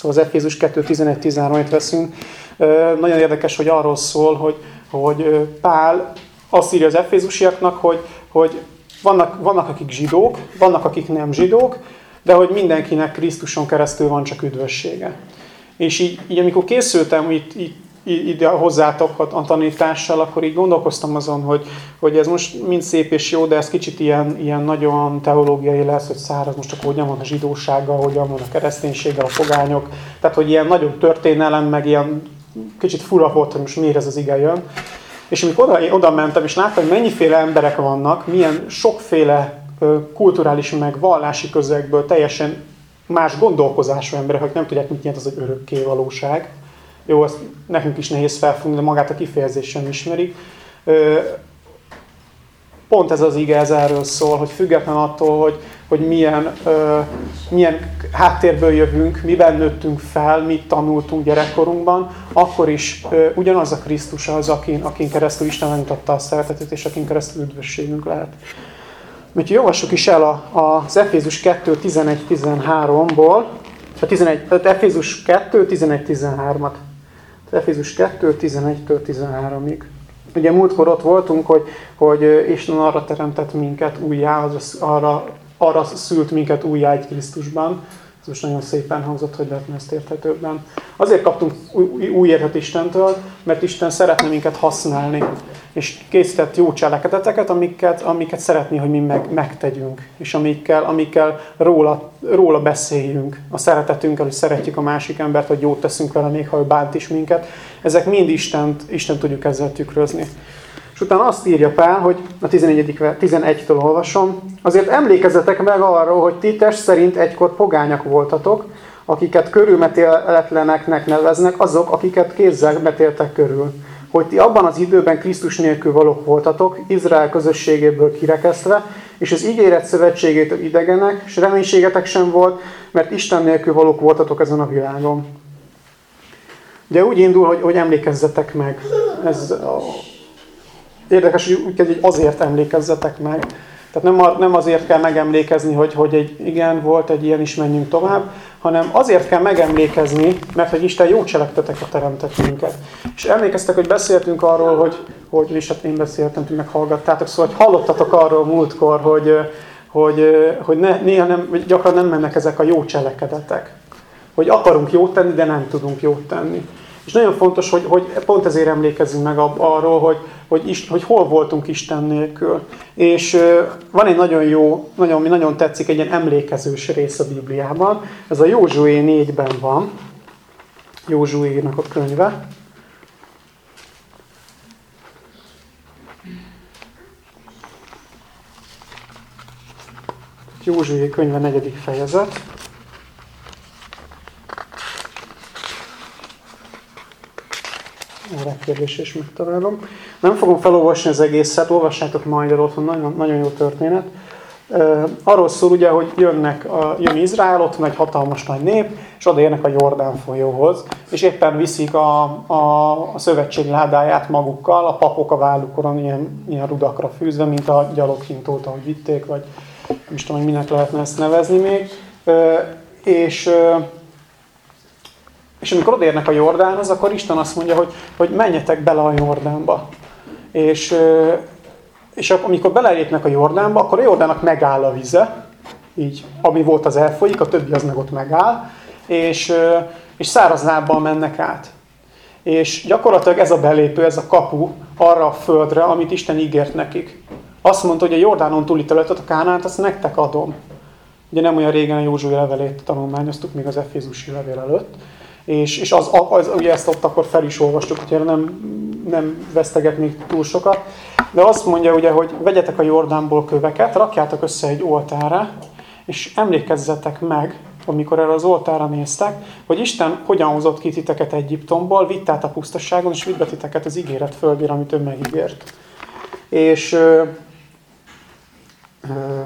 Szóval az Efézus 2.11-13-et veszünk. Nagyon érdekes, hogy arról szól, hogy, hogy Pál azt írja az Efézusiaknak, hogy, hogy vannak, vannak akik zsidók, vannak akik nem zsidók, de hogy mindenkinek Krisztuson keresztül van csak üdvössége. És így, így amikor készültem itt, itt ide hozzátok a tanítással, akkor így gondolkoztam azon, hogy, hogy ez most mind szép és jó, de ez kicsit ilyen, ilyen nagyon teológiai lesz, hogy száraz most akkor hogyan van a zsidósággal, hogyan van a kereszténységgel, a fogányok. Tehát, hogy ilyen nagyon történelem, meg ilyen kicsit fura volt, hogy most miért ez az ige jön. És amikor oda, oda mentem, és láttam, hogy mennyiféle emberek vannak, milyen sokféle kulturális meg vallási közegből teljesen más gondolkozású emberek, akik nem tudják, mit jelent az egy örökké valóság. Jó, azt nekünk is nehéz felfogni, de magát a kifejezést sem ismerik. Pont ez az ige, ez erről szól, hogy független attól, hogy, hogy milyen, milyen háttérből jövünk, miben nőttünk fel, mit tanultunk gyerekkorunkban, akkor is ugyanaz a Krisztus az, akin, akin keresztül Isten megmutatta a szeretetét, és akin keresztül üdvösségünk lehet. Úgyhogy olvassuk is el a, az Efézus 2, 11-13-ból, a 11, tehát Efézus 2, 11-13-at. Efézus 2, 11-től 13-ig. Ugye múltkor ott voltunk, hogy, hogy Isten arra teremtett minket újjá, arra, arra szült minket újjá egy Krisztusban. Ez most nagyon szépen hangzott, hogy lehetne ezt érthetőbben. Azért kaptunk új, új érhet Istentől, mert Isten szeretne minket használni és készített jó cselekedeteket, amiket, amiket szeretné, hogy mi meg, megtegyünk, és amikkel, amikkel róla, róla beszéljünk, a szeretetünkkel, hogy szeretjük a másik embert, hogy jót teszünk vele, még ha ő bánt is minket. Ezek mind Istent, Isten tudjuk ezzel tükrözni. És utána azt írja Pál, hogy a 11. 11-től olvasom, azért emlékezzetek meg arról, hogy ti test szerint egykor pogányak voltatok, akiket körülmetéletleneknek neveznek, azok, akiket kézzel metéltek körül hogy ti abban az időben Krisztus nélkül valók voltatok, Izrael közösségéből kirekesztve, és az ígéret szövetségétől idegenek, és reménységetek sem volt, mert Isten nélkül valók voltatok ezen a világon. Ugye úgy indul, hogy, hogy emlékezzetek meg. Ez a... érdekes, hogy úgy kezd, hogy azért emlékezzetek meg. Tehát nem, nem azért kell megemlékezni, hogy, hogy egy, igen, volt egy ilyen is, menjünk tovább, hanem azért kell megemlékezni, mert hogy Isten jó cselekedeteket teremtett minket. És emlékeztek, hogy beszéltünk arról, hogy, hogy és hát én beszéltem, hogy meghallgattátok, szóval hogy hallottatok arról múltkor, hogy, hogy, hogy ne, néha nem, gyakran nem mennek ezek a jó cselekedetek. Hogy akarunk jót tenni, de nem tudunk jót tenni. És nagyon fontos, hogy, hogy pont ezért emlékezzünk meg arról, hogy, hogy, is, hogy hol voltunk Isten nélkül. És van egy nagyon jó, nagyon, ami nagyon tetszik, egy ilyen emlékezős rész a Bibliában. Ez a Józsué 4-ben van. Józsuénak a könyve. Józsué könyve negyedik fejezet. Erre kérdés is megtalálom. Nem fogom felolvasni az egészet, olvassátok majd el otthon, nagyon, nagyon jó történet. Arról szól ugye, hogy jönnek, a, jön Izrael, ott egy hatalmas nagy nép, és odaérnek a Jordán folyóhoz, és éppen viszik a, a, a szövetség ládáját magukkal, a papok a vállukon ilyen, ilyen rudakra fűzve, mint a gyaloghintót, ahogy vitték, vagy nem is tudom, hogy minek lehetne ezt nevezni még. És és amikor odérnek a Jordánhoz, akkor Isten azt mondja, hogy, hogy menjetek bele a Jordánba. És, és amikor belelépnek a Jordánba, akkor a Jordánnak megáll a vize, így, ami volt az elfolyik, a többi az meg ott megáll, és, és száraz lábbal mennek át. És gyakorlatilag ez a belépő, ez a kapu arra a földre, amit Isten ígért nekik. Azt mondta, hogy a Jordánon túli területet, a Kánánt, azt nektek adom. Ugye nem olyan régen a Józsui levelét tanulmányoztuk, még az Efézusi levél előtt és, és az, az, ugye ezt ott akkor fel is olvastuk, úgyhogy nem, nem vesztegetnék túl sokat. De azt mondja ugye, hogy vegyetek a Jordánból köveket, rakjátok össze egy oltára, és emlékezzetek meg, amikor erre az oltára néztek, hogy Isten hogyan hozott ki titeket Egyiptomból, vitt át a pusztasságon, és vitt titeket az ígéret földére, amit ő megígért. És ö, ö,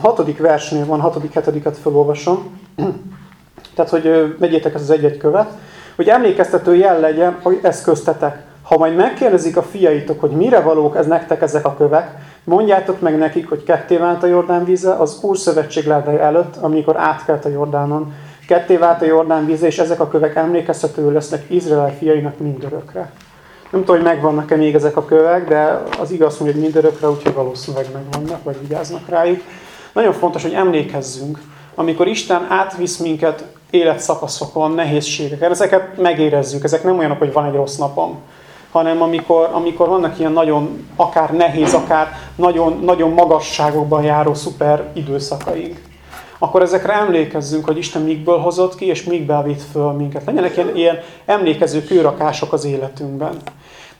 A hatodik versnél van, hatodik, hetediket felolvasom. Tehát, hogy vegyétek ezt az egy-egy követ. Hogy emlékeztető jel legyen, hogy ez köztetek. Ha majd megkérdezik a fiaitok, hogy mire valók ez nektek ezek a kövek, Mondjátok meg nekik, hogy ketté vált a Jordán víze az Úr szövetség előtt, amikor átkelt a Jordánon. Ketté vált a Jordán víze, és ezek a kövek emlékeztető lesznek Izrael fiainak mindörökre. Nem tudom, hogy megvannak-e még ezek a kövek, de az igaz, hogy mindörökre, úgyhogy valószínűleg megvannak, vagy vigyáznak rájuk. Nagyon fontos, hogy emlékezzünk, amikor Isten átvisz minket életszakaszokon, nehézségeken, ezeket megérezzük, ezek nem olyanok, hogy van egy rossz napom, hanem amikor, amikor vannak ilyen nagyon, akár nehéz, akár nagyon, nagyon magasságokban járó szuper időszakaink, akkor ezekre emlékezzünk, hogy Isten mikből hozott ki, és mikből vitt föl minket. Legyenek ilyen, ilyen emlékező kőrakások az életünkben.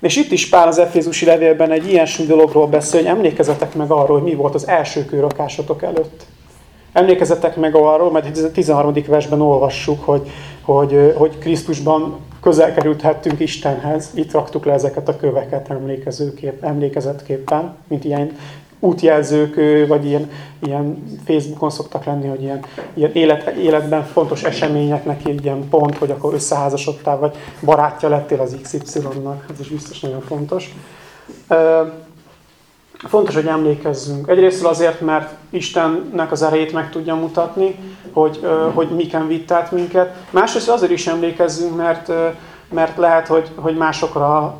És itt is Pál az Efézusi levélben egy ilyesmi dologról beszél, hogy emlékezetek meg arról, hogy mi volt az első kőrakásotok előtt. Emlékezetek meg arról, mert a 13. versben olvassuk, hogy, hogy, hogy Krisztusban közel kerülhettünk Istenhez, itt raktuk le ezeket a köveket emlékezőkép, emlékezetképpen, mint ilyen útjelzők, vagy ilyen, ilyen Facebookon szoktak lenni, hogy ilyen, ilyen élet, életben fontos eseményeknek ilyen pont, hogy akkor összeházasodtál, vagy barátja lettél az XY-nak, ez is biztos nagyon fontos. Fontos, hogy emlékezzünk. Egyrészt azért, mert Istennek az erejét meg tudja mutatni, hogy, hogy miken vitt át minket. Másrészt azért is emlékezzünk, mert, mert lehet, hogy, hogy másokra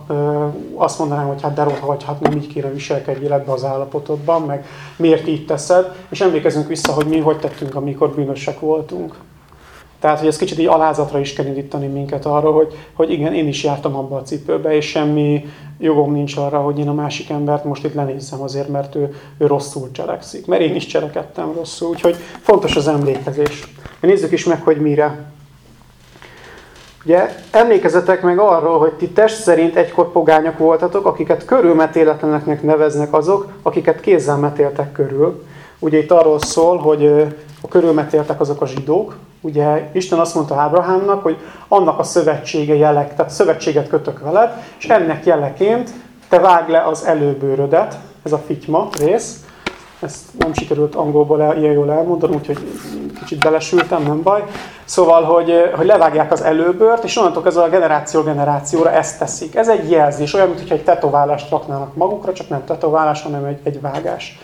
azt mondanám, hogy hát de vagy, hát nem így kéne viselkedjél ebbe az állapotodban, meg miért így teszed, és emlékezzünk vissza, hogy mi hogy tettünk, amikor bűnösek voltunk. Tehát, hogy ez kicsit így alázatra is kell indítani minket arra, hogy, hogy igen, én is jártam abba a cipőbe, és semmi jogom nincs arra, hogy én a másik embert most itt lenézzem azért, mert ő, ő rosszul cselekszik. Mert én is cselekedtem rosszul, úgyhogy fontos az emlékezés. Nézzük is meg, hogy mire. Ugye emlékezetek meg arról, hogy ti test szerint egykor pogányok voltatok, akiket körülmetéletleneknek neveznek azok, akiket kézzel metéltek körül. Ugye itt arról szól, hogy a körülmetéltek azok a zsidók, Ugye Isten azt mondta Ábrahámnak, hogy annak a szövetsége jelek, tehát szövetséget kötök veled, és ennek jeleként te vág le az előbőrödet, ez a fityma rész. Ezt nem sikerült angolból el, ilyen jól elmondani, úgyhogy kicsit belesültem, nem baj. Szóval, hogy, hogy levágják az előbőrt, és onnantól ez a generáció generációra ezt teszik. Ez egy jelzés, olyan, mintha egy tetoválást raknának magukra, csak nem tetoválás, hanem egy, egy vágás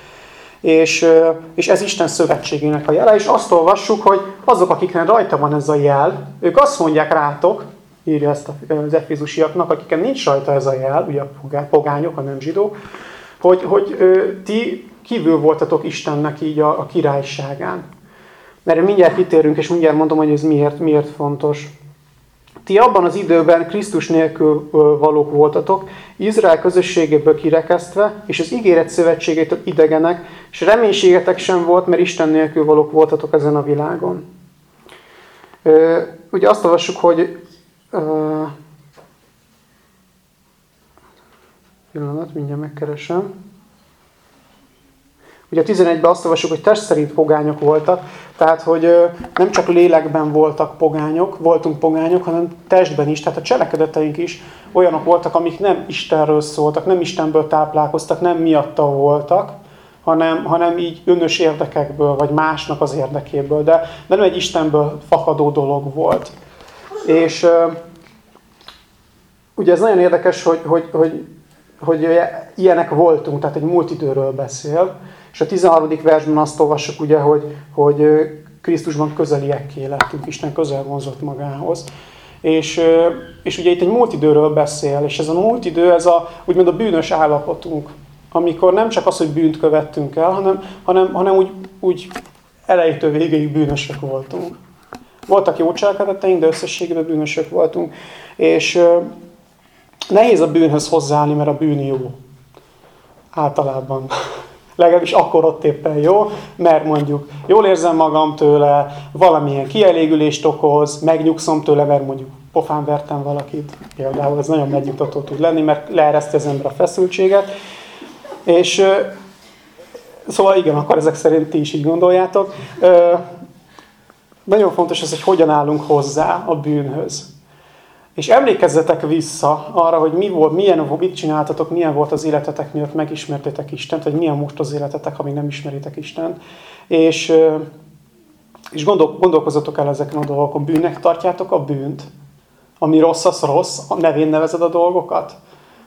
és, és ez Isten szövetségének a jele, és azt olvassuk, hogy azok, akiknek rajta van ez a jel, ők azt mondják rátok, írja ezt az efézusiaknak, akiken nincs rajta ez a jel, ugye a pogányok, a nem zsidók, hogy, hogy ti kívül voltatok Istennek így a, a királyságán. Mert mindjárt kitérünk, és mindjárt mondom, hogy ez miért, miért fontos. Ti abban az időben Krisztus nélkül valók voltatok, Izrael közösségéből kirekesztve, és az ígéret szövetségétől idegenek, és reménységetek sem volt, mert Isten nélkül valók voltatok ezen a világon. Ugye azt olvassuk, hogy pillanat, mindjárt megkeresem. Ugye a 11-ben azt olvasjuk, hogy test szerint pogányok voltak, tehát hogy nem csak lélekben voltak pogányok, voltunk pogányok, hanem testben is, tehát a cselekedeteink is olyanok voltak, amik nem Istenről szóltak, nem Istenből táplálkoztak, nem miatta voltak, hanem, hanem így önös érdekekből, vagy másnak az érdekéből, de, de nem egy Istenből fakadó dolog volt. És ugye ez nagyon érdekes, hogy, hogy, hogy, hogy ilyenek voltunk, tehát egy múlt időről beszél, és a 13. versben azt olvassuk ugye, hogy, hogy Krisztusban közeliekké lettünk, Isten közel vonzott magához. És, és ugye itt egy múlt időről beszél, és ez a múlt idő, ez a, úgymond a bűnös állapotunk, amikor nem csak az, hogy bűnt követtünk el, hanem, hanem, hanem úgy, úgy elejétől végéig bűnösök voltunk. Voltak jó cselekedeteink, de összességében bűnösök voltunk. És nehéz a bűnhöz hozzáállni, mert a bűn jó. Általában. Legalábbis akkor ott éppen jó, mert mondjuk jól érzem magam tőle, valamilyen kielégülést okoz, megnyugszom tőle, mert mondjuk pofán vertem valakit. Például ez nagyon megnyugtató tud lenni, mert leereszti az ember a feszültséget. És szóval igen, akkor ezek szerint ti is így gondoljátok. Nagyon fontos az, hogy hogyan állunk hozzá a bűnhöz. És emlékezzetek vissza arra, hogy mi volt, milyen, mit csináltatok, milyen volt az életetek, miatt megismertétek Istent, vagy milyen most az életetek, ha még nem ismeritek Istent. És, és gondol, gondolkozzatok el ezeken a dolgokon. Bűnnek tartjátok a bűnt, ami rossz, az rossz, a nevén nevezed a dolgokat.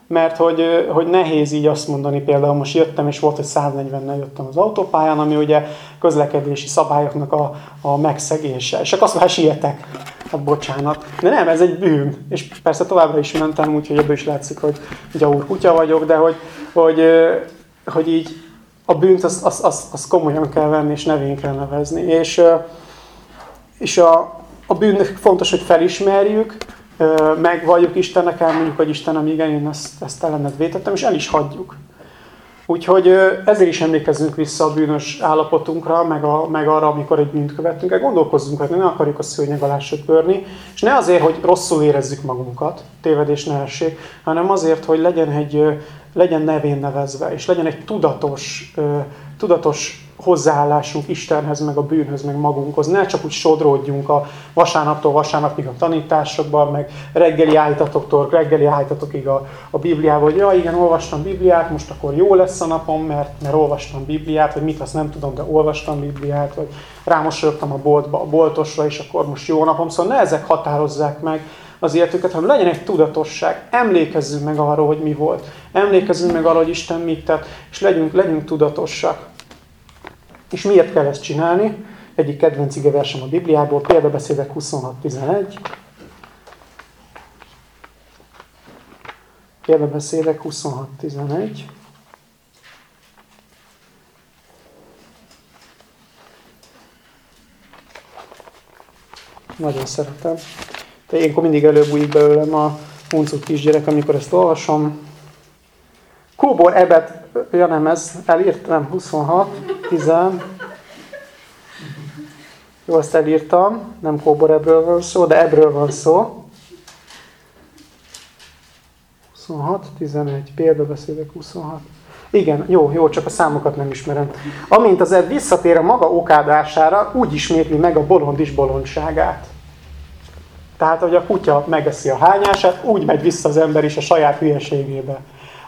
mert hogy, hogy nehéz így azt mondani, például most jöttem, és volt, hogy 140-nel jöttem az autópályán, ami ugye közlekedési szabályoknak a, a megszegése. És akkor azt mondja, sietek. Hát bocsánat. De nem, ez egy bűn. És persze továbbra is mentem, úgyhogy ebből is látszik, hogy gyaur kutya vagyok, de hogy, hogy, hogy így a bűnt azt az, az, az komolyan kell venni, és nevén kell nevezni. És, és a, a bűnnek fontos, hogy felismerjük, megvalljuk Istennek, elmondjuk, hogy Istenem, igen, én ezt, ezt ellened vétettem, és el is hagyjuk. Úgyhogy ezért is emlékezzünk vissza a bűnös állapotunkra, meg, a, meg arra, amikor egy bűnt követünk el. Gondolkozzunk, hogy ne akarjuk a szőnyeg alá söpörni, és ne azért, hogy rosszul érezzük magunkat, tévedés ne essék, hanem azért, hogy legyen, egy, legyen nevén nevezve, és legyen egy tudatos, tudatos hozzáállásunk Istenhez, meg a bűnhöz, meg magunkhoz. Ne csak úgy sodródjunk a vasárnaptól vasárnapig a tanításokban, meg reggeli állítatoktól reggeli állítatokig a, a Bibliával, hogy ja, igen, olvastam Bibliát, most akkor jó lesz a napom, mert, mert olvastam Bibliát, vagy mit, azt nem tudom, de olvastam Bibliát, vagy rámosoltam a boltba, a boltosra, és akkor most jó napom. Szóval ne ezek határozzák meg az életüket, hanem legyen egy tudatosság. Emlékezzünk meg arról, hogy mi volt. Emlékezzünk meg arról, hogy Isten mit tett, és legyünk, legyünk tudatosak. És miért kell ezt csinálni? Egyik kedvenc versem a Bibliából, példabeszédek 26.11. Példabeszédek 26.11. Nagyon szeretem. De ilyenkor mindig előbújik belőlem a uncut kisgyerek, amikor ezt olvasom. Kóbor Ebet, ja nem ez, elírtam, 26, 10. Jó, azt elírtam, nem Kóbor Ebről van szó, de Ebről van szó. 26, 11, példabeszédek 26. Igen, jó, jó, csak a számokat nem ismerem. Amint az ebb visszatér a maga okádására, úgy ismétli meg a bolond is bolondságát. Tehát, hogy a kutya megeszi a hányását, úgy megy vissza az ember is a saját hülyeségébe.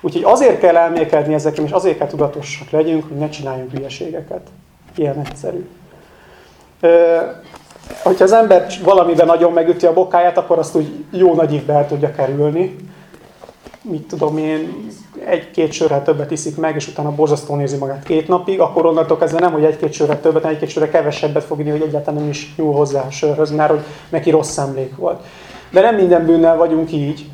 Úgyhogy azért kell elmélkedni ezeken, és azért kell tudatosak legyünk, hogy ne csináljunk hülyeségeket. Ilyen egyszerű. Ö, hogyha az ember valamiben nagyon megüti a bokáját, akkor azt úgy jó nagy évbe el tudja kerülni. Mit tudom én, egy-két sörrel többet iszik meg, és utána borzasztó érzi magát két napig, akkor onnantól kezdve nem, hogy egy-két sörrel többet, egy-két sörrel kevesebbet fog inni, hogy egyáltalán nem is nyúl hozzá a sörhöz, mert hogy neki rossz emlék volt. De nem minden bűnnel vagyunk így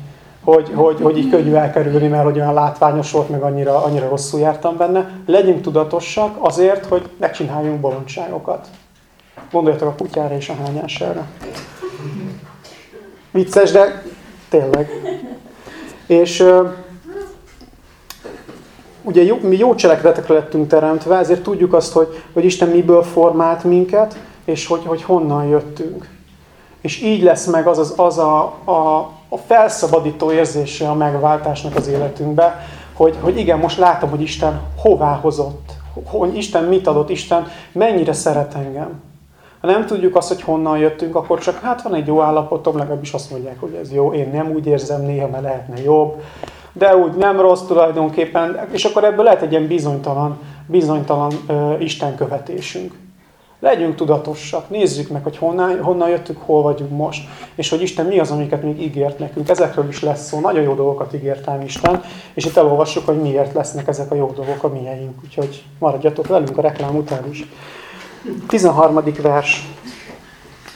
hogy, hogy, hogy így könnyű elkerülni, mert hogy olyan látványos volt, meg annyira, annyira rosszul jártam benne. Legyünk tudatosak azért, hogy ne csináljunk bolondságokat. Gondoljatok a kutyára és a hányására. Vicces, de tényleg. És ugye mi jó cselekedetekre lettünk teremtve, ezért tudjuk azt, hogy, hogy Isten miből formált minket, és hogy, hogy honnan jöttünk. És így lesz meg az, az, az a, a, a felszabadító érzése a megváltásnak az életünkbe, hogy, hogy igen, most látom, hogy Isten hová hozott, hogy Isten mit adott, Isten mennyire szeret engem. Ha nem tudjuk azt, hogy honnan jöttünk, akkor csak hát van egy jó állapotom, legalábbis azt mondják, hogy ez jó, én nem úgy érzem néha, mert lehetne jobb, de úgy nem rossz tulajdonképpen, és akkor ebből lehet egy ilyen bizonytalan, bizonytalan uh, Isten követésünk. Legyünk tudatosak, nézzük meg, hogy honnan, honnan jöttünk, hol vagyunk most, és hogy Isten mi az, amiket még ígért nekünk. Ezekről is lesz szó, nagyon jó dolgokat ígért rám Isten, és itt elolvassuk, hogy miért lesznek ezek a jó dolgok a mieink. Úgyhogy maradjatok velünk a reklám után is. 13. vers.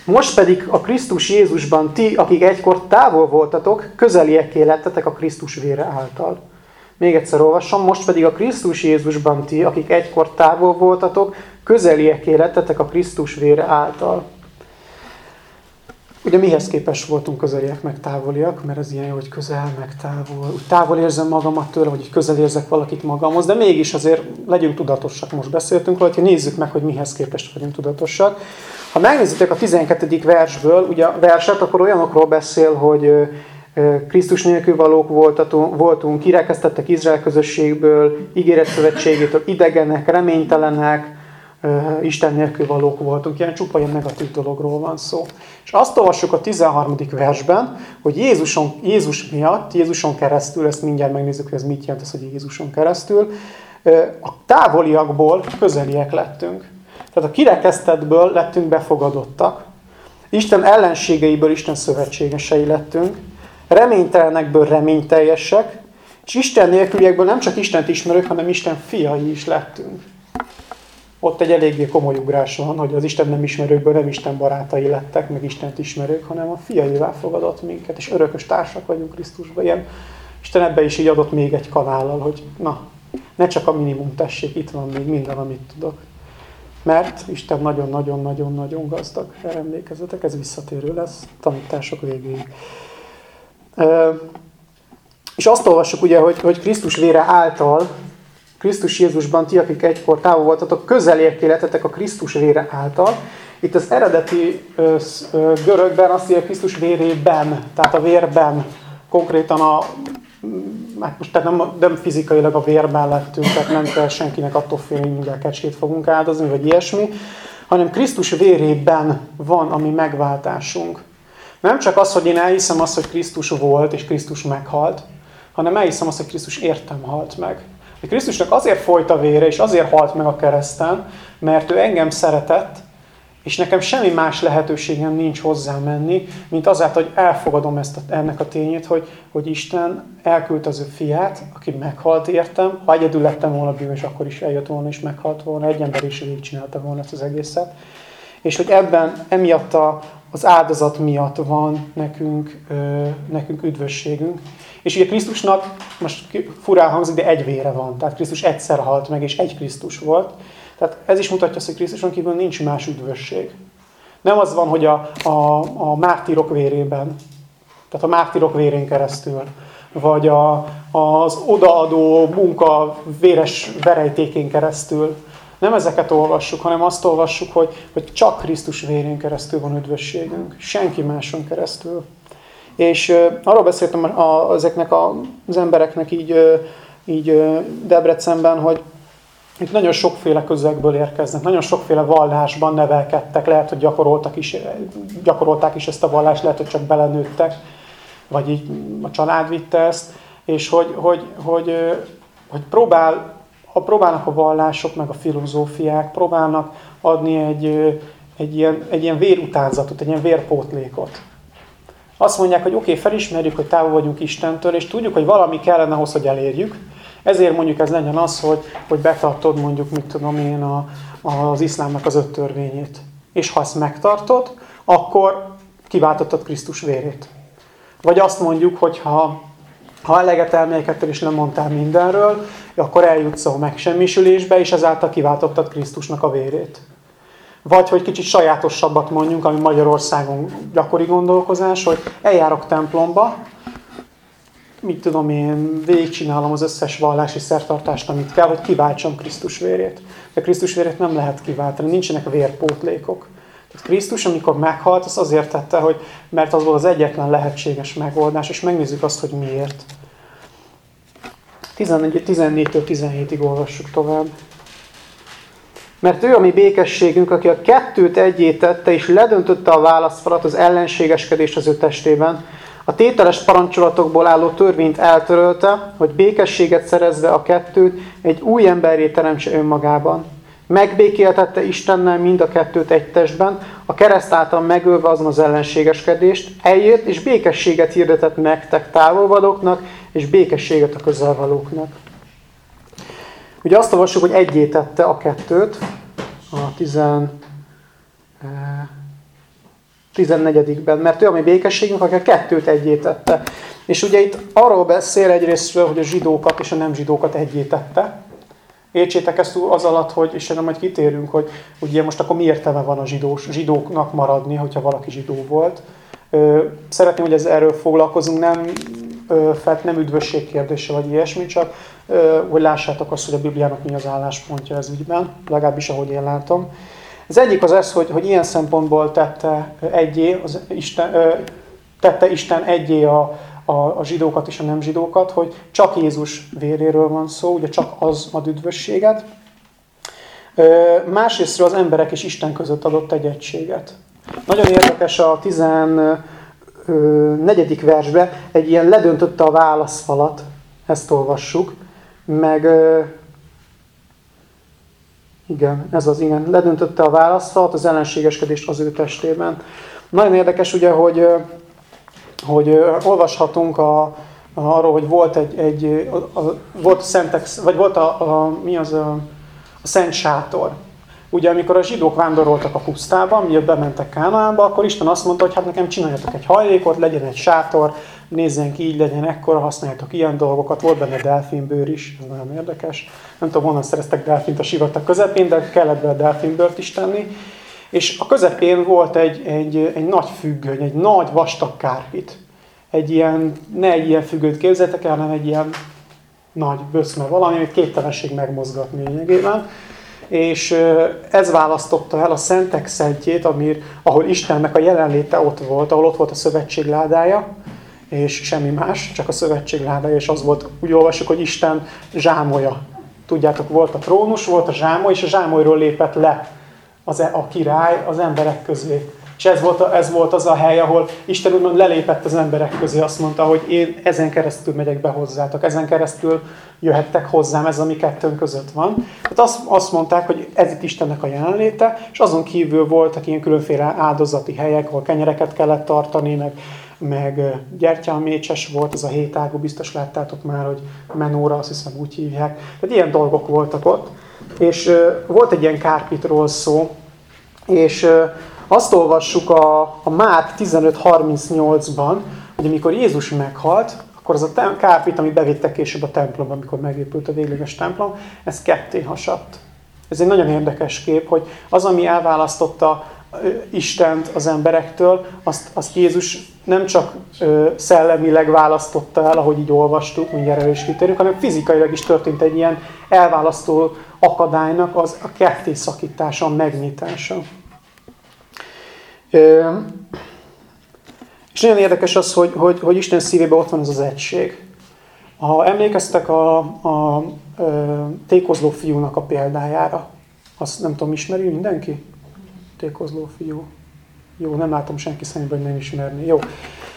Most pedig a Krisztus Jézusban ti, akik egykor távol voltatok, közelieké lettetek a Krisztus vére által. Még egyszer olvasom, most pedig a Krisztus Jézusban ti, akik egykor távol voltatok, közelieké lettetek a Krisztus vére által. Ugye mihez képes voltunk közeliek meg távoliak, mert ez ilyen jó, hogy közel meg távol. Úgy távol érzem magamat tőle, hogy közel érzek valakit magamhoz, de mégis azért legyünk tudatosak. Most beszéltünk róla, hogy nézzük meg, hogy mihez képest vagyunk tudatosak. Ha megnézitek a 12. versből, ugye a verset, akkor olyanokról beszél, hogy Krisztus nélkül valók voltunk, kirekesztettek Izrael közösségből, ígéret szövetségétől, idegenek, reménytelenek, Isten nélkül valók voltunk. Ilyen csupa ilyen negatív dologról van szó. És azt olvassuk a 13. versben, hogy Jézuson, Jézus miatt, Jézuson keresztül, ezt mindjárt megnézzük, hogy ez mit jelent ez, hogy Jézuson keresztül, a távoliakból közeliek lettünk. Tehát a kirekesztetből lettünk befogadottak. Isten ellenségeiből Isten szövetségesei lettünk. Reménytelenekből reményteljesek, És Isten nélküliekből nem csak Istent ismerők, hanem Isten fiai is lettünk. Ott egy eléggé komoly ugrás van, hogy az Isten nem ismerőkből nem Isten barátai lettek, meg Istent ismerők, hanem a fiaival fogadott minket, és örökös társak vagyunk Krisztusban. Ilyen, Isten ebbe is így adott még egy kanállal, hogy na, ne csak a minimum tessék, itt van még minden, amit tudok. Mert Isten nagyon-nagyon-nagyon-nagyon gazdag. Erre emlékezzetek, ez visszatérő lesz tanítások végéig. És azt olvassuk ugye, hogy, hogy Krisztus vére által, Krisztus Jézusban ti, akik egykor távol voltatok, közel értéletetek a Krisztus vére által. Itt az eredeti görögben azt írja Krisztus vérében, tehát a vérben, konkrétan a hát most tehát nem, nem fizikailag a vérben lettünk, tehát nem kell senkinek attól félni, hogy mindjárt kecskét fogunk áldozni, vagy ilyesmi, hanem Krisztus vérében van a mi megváltásunk. Nem csak az, hogy én elhiszem azt, hogy Krisztus volt, és Krisztus meghalt, hanem elhiszem azt, hogy Krisztus értem halt meg. Hogy Krisztusnak azért folyt a vére, és azért halt meg a kereszten, mert ő engem szeretett, és nekem semmi más lehetőségem nincs hozzá menni, mint azáltal, hogy elfogadom ezt a, ennek a tényét, hogy, hogy Isten elküldte az ő fiát, aki meghalt értem. Ha egyedül lettem volna bűnös, akkor is eljött volna és meghalt volna. Egy ember is csinálta volna ezt az egészet. És hogy ebben, emiatt a, az áldozat miatt van nekünk, ö, nekünk üdvösségünk. És ugye Krisztusnak, most furán hangzik, de egy vére van. Tehát Krisztus egyszer halt meg, és egy Krisztus volt. Tehát ez is mutatja azt, hogy Krisztuson kívül nincs más üdvösség. Nem az van, hogy a, a, a mártírok vérében, tehát a mártírok vérén keresztül, vagy a, az odaadó munka véres verejtékén keresztül. Nem ezeket olvassuk, hanem azt olvassuk, hogy, hogy csak Krisztus vérén keresztül van üdvösségünk. Senki máson keresztül. És uh, arról beszéltem a, ezeknek a, az embereknek így, uh, így uh, Debrecenben, hogy itt nagyon sokféle közegből érkeznek, nagyon sokféle vallásban nevelkedtek, lehet, hogy gyakoroltak is, gyakorolták is ezt a vallást, lehet, hogy csak belenőttek, vagy így a család vitte ezt, és hogy, hogy, hogy, hogy próbál, ha próbálnak a vallások, meg a filozófiák, próbálnak adni egy, egy, ilyen, egy ilyen vérutánzatot, egy ilyen vérpótlékot. Azt mondják, hogy oké, okay, felismerjük, hogy távol vagyunk Istentől, és tudjuk, hogy valami kellene ahhoz, hogy elérjük, ezért mondjuk ez legyen az, hogy, hogy betartod mondjuk, mit tudom én, a, az iszlámnak az öt törvényét. És ha ezt megtartod, akkor kiváltottad Krisztus vérét. Vagy azt mondjuk, hogy ha, ha eleget elmélkedtél és nem mondtál mindenről, akkor eljutsz a megsemmisülésbe, és ezáltal kiváltottad Krisztusnak a vérét. Vagy hogy kicsit sajátosabbat mondjunk, ami Magyarországon gyakori gondolkozás, hogy eljárok templomba, mit tudom én, végigcsinálom az összes vallási szertartást, amit kell, hogy kiváltsam Krisztus vérét. De Krisztus vérét nem lehet kiváltani, nincsenek vérpótlékok. Tehát Krisztus, amikor meghalt, az azért tette, hogy mert az volt az egyetlen lehetséges megoldás, és megnézzük azt, hogy miért. 14-től 17-ig olvassuk tovább. Mert ő a mi békességünk, aki a kettőt egyé tette, és ledöntötte a válaszfalat az ellenségeskedést az ő testében, a tételes parancsolatokból álló törvényt eltörölte, hogy békességet szerezve a kettőt egy új emberré teremtse önmagában. Megbékéltette Istennel mind a kettőt egy testben, a kereszt által megölve azon az ellenségeskedést, eljött és békességet hirdetett nektek távolvadóknak, és békességet a közelvalóknak. Ugye azt olvassuk, hogy egyé tette a kettőt, a 10, 14-ben, mert ő a mi békességünk, aki kettőt egyé tette. És ugye itt arról beszél egyrésztről, hogy a zsidókat és a nem zsidókat egyé tette. Értsétek ezt az alatt, hogy, és erre majd kitérünk, hogy ugye most akkor mi értelme van a zsidós, zsidóknak maradni, hogyha valaki zsidó volt. Szeretném, hogy ez erről foglalkozunk, nem, felt nem üdvösség kérdése, vagy ilyesmi, csak hogy lássátok azt, hogy a Bibliának mi az álláspontja ez ügyben, legalábbis ahogy én látom. Az egyik az ez, hogy, hogy ilyen szempontból tette egyé, az Isten, tette Isten egyé a, a, a zsidókat és a nem zsidókat, hogy csak Jézus véréről van szó, ugye csak az ad üdvösséget. Másrésztről az emberek és Isten között adott egy egységet. Nagyon érdekes a 14. versbe, egy ilyen ledöntötte a válaszfalat, ezt olvassuk, meg igen, ez az igen. Ledöntötte a választalt, az ellenségeskedést az ő testében. Nagyon érdekes ugye, hogy, hogy olvashatunk a, arról, hogy volt egy, egy a, a, volt a Szentex, vagy volt a, a mi az a, a Szent Sátor. Ugye amikor a zsidók vándoroltak a pusztában, miatt bementek Kánaánba, akkor Isten azt mondta, hogy hát nekem csináljatok egy hajlékot, legyen egy sátor, nézzen ki így, legyen ekkora, használjátok ilyen dolgokat. Volt benne delfinbőr is, ez nagyon érdekes. Nem tudom, honnan szereztek delfint a sivatag közepén, de kellett bele delfinbőrt is tenni. És a közepén volt egy, egy, egy nagy függöny, egy nagy vastag kárpit. Egy ilyen, ne egy ilyen függőt képzeltek el, hanem egy ilyen nagy böszme valami, amit képtelenség megmozgatni lényegében. És ez választotta el a szentek szentjét, amir, ahol Istennek a jelenléte ott volt, ahol ott volt a szövetség ládája, és semmi más, csak a szövetség ládája, és az volt, úgy olvasjuk, hogy Isten zsámolja. Tudjátok, volt a trónus, volt a zsámoly, és a zsámolyról lépett le az, e- a király az emberek közé. És ez volt, a, ez volt az a hely, ahol Isten úgymond lelépett az emberek közé, azt mondta, hogy én ezen keresztül megyek be hozzátok, ezen keresztül jöhettek hozzám, ez a mi kettőnk között van. Tehát azt, azt mondták, hogy ez itt Istennek a jelenléte, és azon kívül voltak ilyen különféle áldozati helyek, ahol kenyereket kellett tartani, meg, meg gyertyámécses volt, ez a hétágú, biztos láttátok már, hogy menóra, azt hiszem úgy hívják. Tehát ilyen dolgok voltak ott. És volt egy ilyen kárpitról szó, és azt olvassuk a, a Márk 15.38-ban, hogy amikor Jézus meghalt, akkor az a kárpit, amit bevittek később a templomba, amikor megépült a végleges templom, ez ketté hasadt. Ez egy nagyon érdekes kép, hogy az, ami elválasztotta Istent az emberektől, azt, azt Jézus nem csak szellemileg választotta el, ahogy így olvastuk, mindjárt erre is kitérünk, hanem fizikailag is történt egy ilyen elválasztó akadálynak az a ketté szakítása, a megnyitása. És nagyon érdekes az, hogy, hogy, hogy Isten szívében ott van ez az egység. Ha emlékeztek a, a, a tékozló fiúnak a példájára, azt nem tudom, ismeri mindenki? Tékozló fiú. Jó, nem látom senki szemében, hogy nem ismerni. Jó.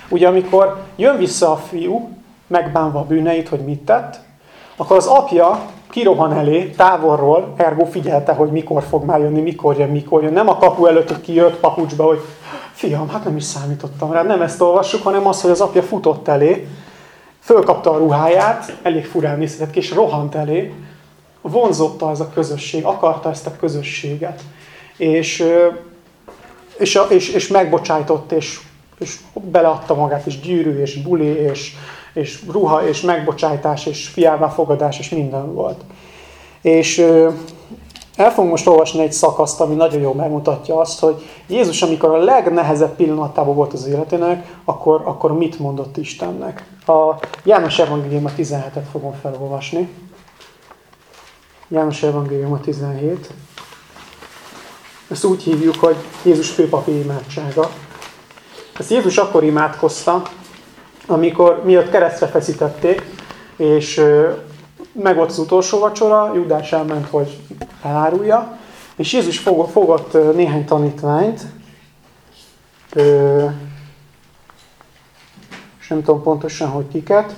Ugye amikor jön vissza a fiú, megbánva a bűneit, hogy mit tett, akkor az apja kirohan elé, távolról, ergo figyelte, hogy mikor fog már jönni, mikor jön, mikor jön. Nem a kapu előtt, hogy kijött papucsba, hogy fiam, hát nem is számítottam rá. Nem ezt olvassuk, hanem az, hogy az apja futott elé, fölkapta a ruháját, elég furán nézett ki, és rohant elé, vonzotta ez a közösség, akarta ezt a közösséget. És, és, és, és megbocsájtott, és, és beleadta magát, és gyűrű, és buli, és, és ruha, és megbocsájtás, és fiává fogadás, és minden volt. És el fogunk most olvasni egy szakaszt, ami nagyon jól megmutatja azt, hogy Jézus, amikor a legnehezebb pillanatában volt az életének, akkor, akkor mit mondott Istennek. A János Evangélium a 17-et fogom felolvasni. János Evangélium a 17. Ezt úgy hívjuk, hogy Jézus főpapi imádsága. Ezt Jézus akkor imádkozta, amikor miatt keresztre feszítették, és meg volt az utolsó vacsora, Judás elment, hogy elárulja, és Jézus fogott néhány tanítványt, és nem tudom pontosan, hogy kiket,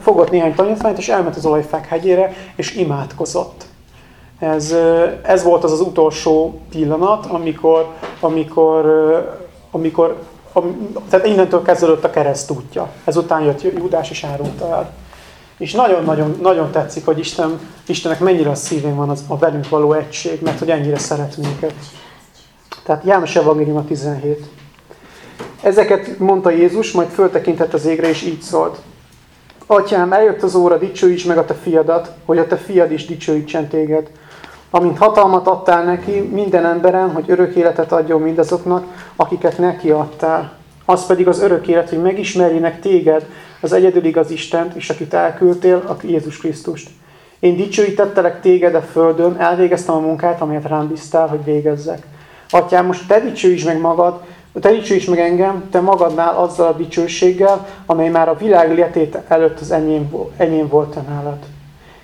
fogott néhány tanítványt, és elment az olajfák hegyére, és imádkozott. Ez, ez volt az az utolsó pillanat, amikor, amikor, amikor am, tehát innentől kezdődött a kereszt útja. Ezután jött Judás és árulta el. És nagyon-nagyon nagyon tetszik, hogy Isten, Istennek mennyire a szívén van az, a velünk való egység, mert hogy ennyire szeret minket. Tehát János Evangélium a 17. Ezeket mondta Jézus, majd föltekintett az égre, és így szólt. Atyám, eljött az óra, dicsőíts meg a te fiadat, hogy a te fiad is dicsőítsen téged. Amint hatalmat adtál neki minden emberen, hogy örök életet adjon mindazoknak, akiket neki adtál. Az pedig az örök élet, hogy megismerjenek téged, az egyedül igaz Istent, és akit elküldtél, a Jézus Krisztust. Én dicsőítettelek téged a földön, elvégeztem a munkát, amelyet rám bíztál, hogy végezzek. Atyám, most te dicsőíts meg magad, te dicsőíts meg engem, te magadnál azzal a dicsőséggel, amely már a világ létét előtt az enyém, enyém volt te nálad.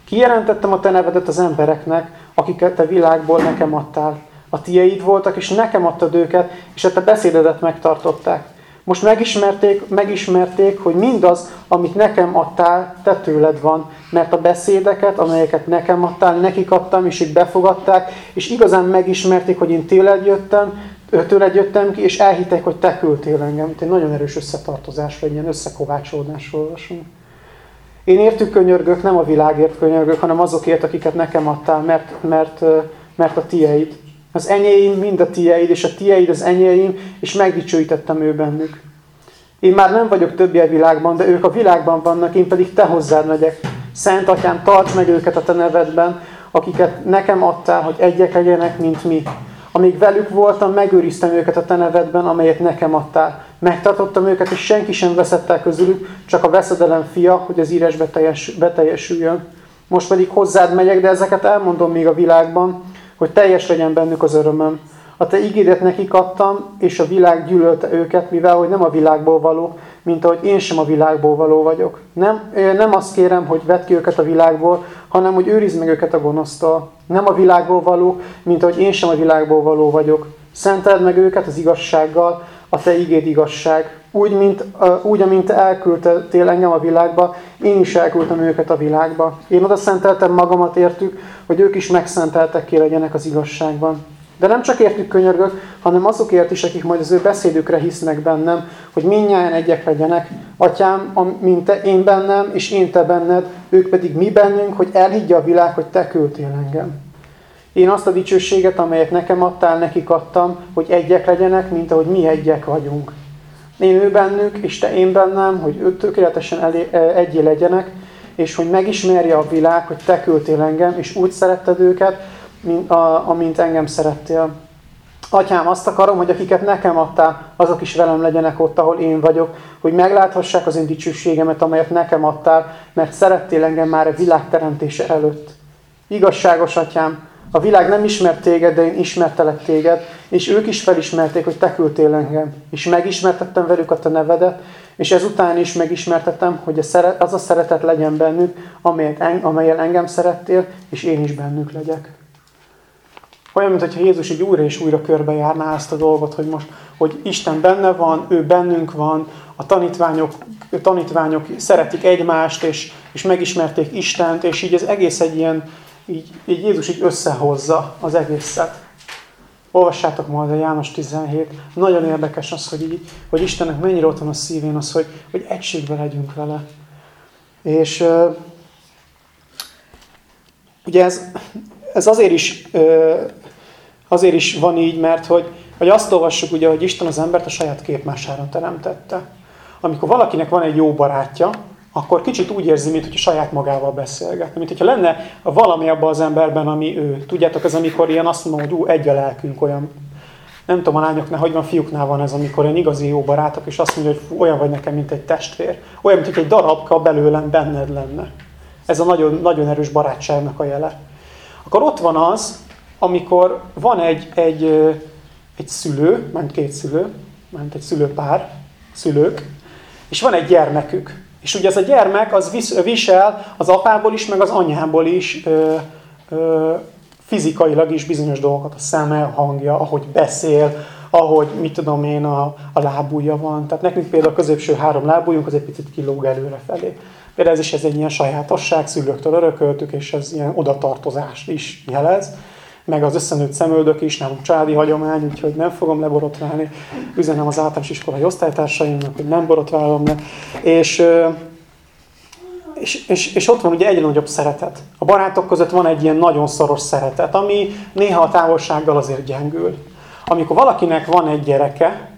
Kijelentettem a te nevedet az embereknek, akiket te világból nekem adtál. A tieid voltak, és nekem adtad őket, és a te beszédedet megtartották. Most megismerték, megismerték, hogy mindaz, amit nekem adtál, te tőled van, mert a beszédeket, amelyeket nekem adtál, nekik adtam, és ők befogadták, és igazán megismerték, hogy én tőled jöttem, tőled jöttem ki, és elhittek, hogy te küldtél engem. Itt egy nagyon erős összetartozásra, egy ilyen összekovácsolódásról olvasunk. Én értük könyörgök, nem a világért könyörgök, hanem azokért, akiket nekem adtál, mert, mert, mert a tieid. Az enyéim mind a tieid, és a tieid az enyéim, és megdicsőítettem ő bennük. Én már nem vagyok többé a világban, de ők a világban vannak, én pedig te hozzád megyek. Szent Atyám, tarts meg őket a te nevedben, akiket nekem adtál, hogy egyek legyenek, mint mi. Amíg velük voltam, megőriztem őket a te nevedben, amelyet nekem adtál. Megtartottam őket, és senki sem veszett el közülük, csak a veszedelem fia, hogy az írás beteljes, beteljesüljön. Most pedig hozzád megyek, de ezeket elmondom még a világban, hogy teljes legyen bennük az örömöm. A te ígédet nekik adtam, és a világ gyűlölte őket, mivel hogy nem a világból való, mint ahogy én sem a világból való vagyok. Nem, nem azt kérem, hogy vedd ki őket a világból, hanem hogy őrizd meg őket a gonosztól. Nem a világból való, mint ahogy én sem a világból való vagyok. Szenteld meg őket az igazsággal, a te igéd igazság. Úgy, mint, úgy, amint elküldtél engem a világba, én is elküldtem őket a világba. Én oda szenteltem magamat értük, hogy ők is megszenteltek ki legyenek az igazságban. De nem csak értük könyörgök, hanem azokért is, akik majd az ő beszédükre hisznek bennem, hogy minnyáján egyek legyenek. Atyám, mint te, én bennem, és én te benned, ők pedig mi bennünk, hogy elhiggye a világ, hogy te küldtél engem. Én azt a dicsőséget, amelyet nekem adtál, nekik adtam, hogy egyek legyenek, mint ahogy mi egyek vagyunk. Én ő bennük, és te én bennem, hogy ők tökéletesen elé, e, egyé legyenek, és hogy megismerje a világ, hogy te küldtél engem, és úgy szeretted őket, mint, a, amint engem szerettél. Atyám, azt akarom, hogy akiket nekem adtál, azok is velem legyenek ott, ahol én vagyok, hogy megláthassák az én dicsőségemet, amelyet nekem adtál, mert szerettél engem már a világ teremtése előtt. Igazságos, atyám, a világ nem ismert téged, de én ismertelek téged, és ők is felismerték, hogy te küldtél engem. És megismertettem velük a te nevedet, és ezután is megismertettem, hogy az a szeretet legyen bennük, amelyet, amelyel engem szerettél, és én is bennük legyek. Olyan, mintha Jézus így újra és újra körbejárná ezt a dolgot, hogy most, hogy Isten benne van, ő bennünk van, a tanítványok, tanítványok szeretik egymást, és, és megismerték Istent, és így ez egész egy ilyen, így, így Jézus így összehozza az egészet. Olvassátok majd a János 17. Nagyon érdekes az, hogy, így, hogy Istennek mennyire ott van a szívén az, hogy, hogy egységbe legyünk vele. És ugye ez, ez azért is Azért is van így, mert hogy, hogy azt olvassuk ugye, hogy Isten az embert a saját képmására teremtette. Amikor valakinek van egy jó barátja, akkor kicsit úgy érzi, mint hogy a saját magával beszélgetne. Mint hogyha lenne valami abban az emberben, ami ő. Tudjátok, ez amikor ilyen azt mondom, hogy ú, egy a lelkünk olyan. Nem tudom, a lányoknál, hogy van, fiúknál van ez, amikor ilyen igazi jó barátok, és azt mondja, hogy olyan vagy nekem, mint egy testvér. Olyan, mint hogy egy darabka belőlem benned lenne. Ez a nagyon, nagyon erős barátságnak a jele. Akkor ott van az, amikor van egy, egy, egy szülő, ment két szülő, ment egy szülőpár, szülők, és van egy gyermekük. És ugye ez a gyermek az visel az apából is, meg az anyából is ö, ö, fizikailag is bizonyos dolgokat, a szeme, a hangja, ahogy beszél, ahogy, mit tudom én, a, a lábúja van. Tehát nekünk például a középső három lábújunk az egy picit kilóg előre felé. Például ez is ez egy ilyen sajátosság, szülőktől örököltük, és ez ilyen odatartozást is jelez meg az összenőtt szemöldök is, nem családi hagyomány, úgyhogy nem fogom leborotválni. Üzenem az általános iskolai osztálytársaimnak, hogy nem borotválom le. És, és, és, és ott van ugye egyre nagyobb szeretet. A barátok között van egy ilyen nagyon szoros szeretet, ami néha a távolsággal azért gyengül. Amikor valakinek van egy gyereke,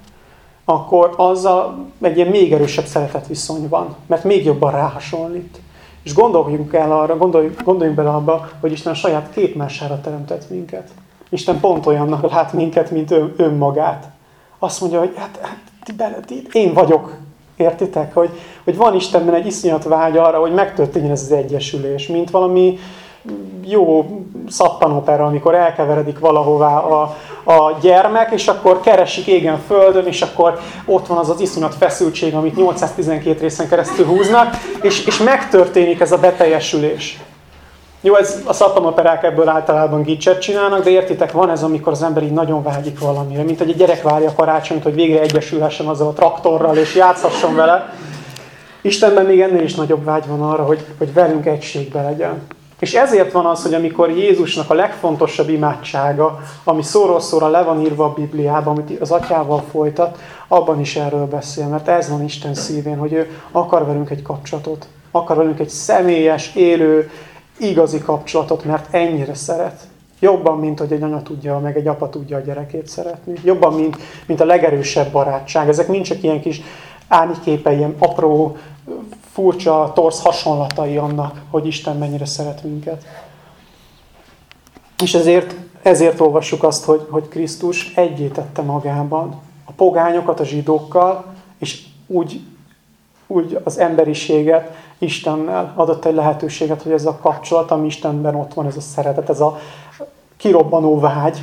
akkor azzal egy ilyen még erősebb szeretet viszony van, mert még jobban ráhasonlít. És gondoljunk el arra, gondoljunk, gondoljunk bele abba, hogy Isten a saját képmására teremtett minket. Isten pont olyannak lát minket, mint ön, önmagát. Azt mondja, hogy hát, hát ti bele, ti, én vagyok. Értitek? Hogy, hogy van Istenben egy iszonyat vágy arra, hogy megtörténjen ez az egyesülés, mint valami jó szappanopera, amikor elkeveredik valahová a, a gyermek, és akkor keresik égen földön, és akkor ott van az az iszonyat feszültség, amit 812 részen keresztül húznak, és, és megtörténik ez a beteljesülés. Jó, ez a szappanoperák ebből általában gicset csinálnak, de értitek, van ez, amikor az ember így nagyon vágyik valamire, mint hogy egy gyerek várja a karácsonyt, hogy végre egyesülhessen azzal a traktorral, és játszhasson vele. Istenben még ennél is nagyobb vágy van arra, hogy, hogy velünk egységbe legyen. És ezért van az, hogy amikor Jézusnak a legfontosabb imádsága, ami szóról szóra le van írva a Bibliában, amit az atyával folytat, abban is erről beszél, mert ez van Isten szívén, hogy ő akar velünk egy kapcsolatot, akar velünk egy személyes, élő, igazi kapcsolatot, mert ennyire szeret. Jobban, mint hogy egy anya tudja, meg egy apa tudja a gyerekét szeretni. Jobban, mint, mint a legerősebb barátság. Ezek mind csak ilyen kis árnyképe, ilyen apró, furcsa, torsz hasonlatai annak, hogy Isten mennyire szeret minket. És ezért, ezért olvassuk azt, hogy, hogy Krisztus egyétette magában a pogányokat a zsidókkal, és úgy, úgy az emberiséget Istennel adott egy lehetőséget, hogy ez a kapcsolat, ami Istenben ott van, ez a szeretet, ez a kirobbanó vágy,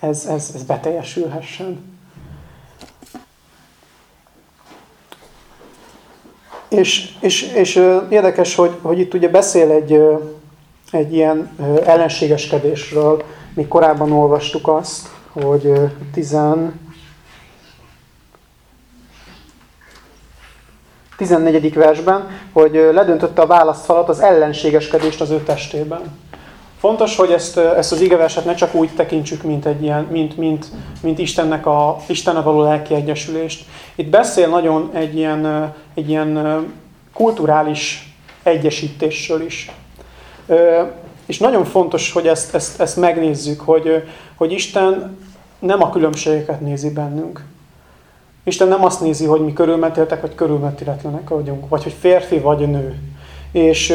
ez, ez, ez beteljesülhessen. És, és, és érdekes, hogy, hogy itt ugye beszél egy, egy ilyen ellenségeskedésről. Mi korábban olvastuk azt, hogy 10, 14. versben, hogy ledöntötte a válaszfalat az ellenségeskedést az ő testében. Fontos, hogy ezt, ezt az igeverset ne csak úgy tekintsük, mint, egy ilyen, mint, mint, mint Istennek a, Istenne való lelki egyesülést. Itt beszél nagyon egy ilyen, egy ilyen kulturális egyesítésről is. És nagyon fontos, hogy ezt, ezt, ezt megnézzük, hogy, hogy Isten nem a különbségeket nézi bennünk. Isten nem azt nézi, hogy mi körülmetéltek, vagy körülmetéletlenek vagyunk, vagy hogy férfi vagy nő. És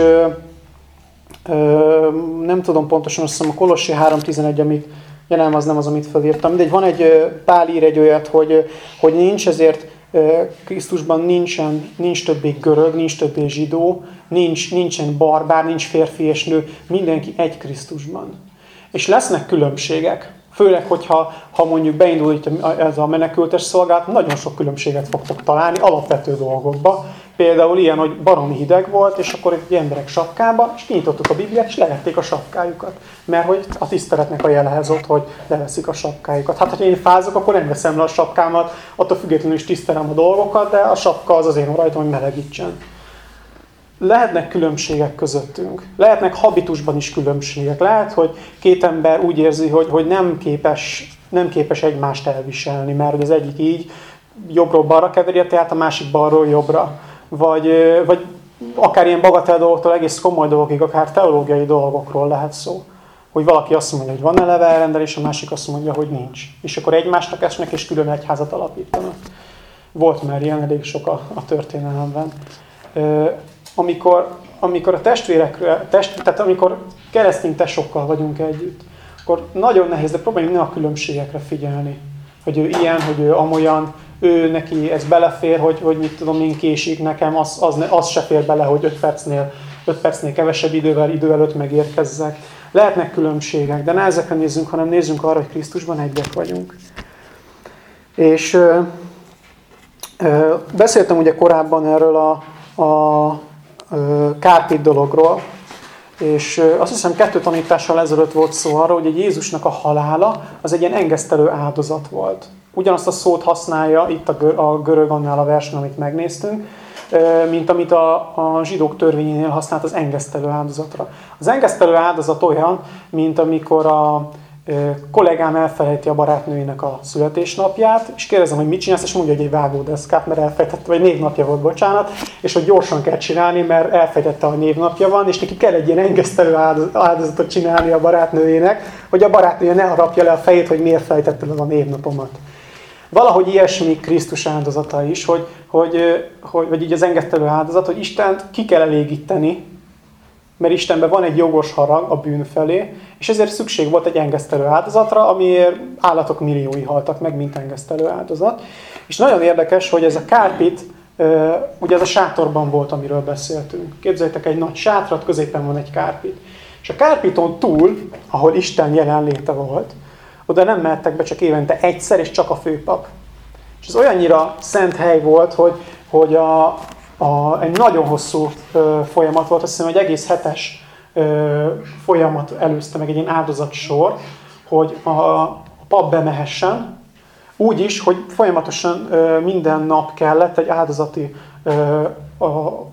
nem tudom pontosan, azt hiszem a Kolossi 3.11, amit, ja nem, az nem az, amit felírtam. Mindegy, van egy, Pál ír egy olyat, hogy, hogy nincs ezért Krisztusban nincsen, nincs többé görög, nincs többé zsidó, nincs, nincsen barbár, nincs férfi és nő, mindenki egy Krisztusban. És lesznek különbségek, főleg, hogyha ha mondjuk beindul itt ez a menekültes szolgálat, nagyon sok különbséget fogtok találni alapvető dolgokba, Például ilyen, hogy baromi hideg volt, és akkor egy emberek sapkába, és kinyitottuk a Bibliát, és levették a sapkájukat. Mert hogy a tiszteletnek a jelehez ott, hogy leveszik a sapkájukat. Hát, ha én fázok, akkor nem veszem le a sapkámat, attól függetlenül is tisztelem a dolgokat, de a sapka az az én rajtam, hogy melegítsen. Lehetnek különbségek közöttünk. Lehetnek habitusban is különbségek. Lehet, hogy két ember úgy érzi, hogy, hogy nem, képes, nem képes egymást elviselni, mert az egyik így jobbról balra keveri a teát, a másik balról jobbra vagy, vagy akár ilyen bagatel dolgoktól egész komoly dolgokig, akár teológiai dolgokról lehet szó. Hogy valaki azt mondja, hogy van eleve elrendelés, a másik azt mondja, hogy nincs. És akkor egymásnak esnek, és külön egyházat alapítanak. Volt már ilyen elég sok a, a történelemben. Amikor, amikor a testvérekről, test, tehát amikor keresztény tesokkal vagyunk együtt, akkor nagyon nehéz, de próbáljunk ne a különbségekre figyelni. Hogy ő ilyen, hogy ő amolyan, ő neki ez belefér, hogy, hogy mit tudom én késik nekem, az, az, az se fér bele, hogy 5 percnél, 5 percnél kevesebb idővel, idő előtt megérkezzek. Lehetnek különbségek, de ne ezekre nézzünk, hanem nézzünk arra, hogy Krisztusban egyek vagyunk. És ö, ö, beszéltem ugye korábban erről a, a ö, kárpit dologról, és azt hiszem kettő tanítással ezelőtt volt szó arra, hogy egy Jézusnak a halála az egy ilyen engesztelő áldozat volt ugyanazt a szót használja itt a görög annál a versen, amit megnéztünk, mint amit a, a zsidók törvényénél használt az engesztelő áldozatra. Az engesztelő áldozat olyan, mint amikor a kollégám elfelejti a barátnőjének a születésnapját, és kérdezem, hogy mit csinálsz, és mondja, hogy egy vágódeszkát, mert elfejtette, vagy névnapja volt, bocsánat, és hogy gyorsan kell csinálni, mert elfejtette, hogy névnapja van, és neki kell egy ilyen engesztelő áldozatot csinálni a barátnőjének, hogy a barátnője ne harapja le a fejét, hogy miért fejtette le a névnapomat. Valahogy ilyesmi Krisztus áldozata is, hogy, hogy, hogy, vagy így az engedtelő áldozat, hogy Istent ki kell elégíteni, mert Istenben van egy jogos harag a bűn felé, és ezért szükség volt egy engesztelő áldozatra, amiért állatok milliói haltak meg, mint engesztelő áldozat. És nagyon érdekes, hogy ez a kárpit, ugye ez a sátorban volt, amiről beszéltünk. Képzeljétek egy nagy sátrat, középen van egy kárpit. És a kárpiton túl, ahol Isten jelenléte volt, oda nem mehettek be csak évente egyszer, és csak a főpap. És ez olyannyira szent hely volt, hogy, hogy a, a, egy nagyon hosszú ö, folyamat volt, azt hiszem, egy egész hetes ö, folyamat előzte meg egy ilyen áldozatsor, hogy a, a pap bemehessen, úgy is, hogy folyamatosan ö, minden nap kellett egy áldozati, ö, a,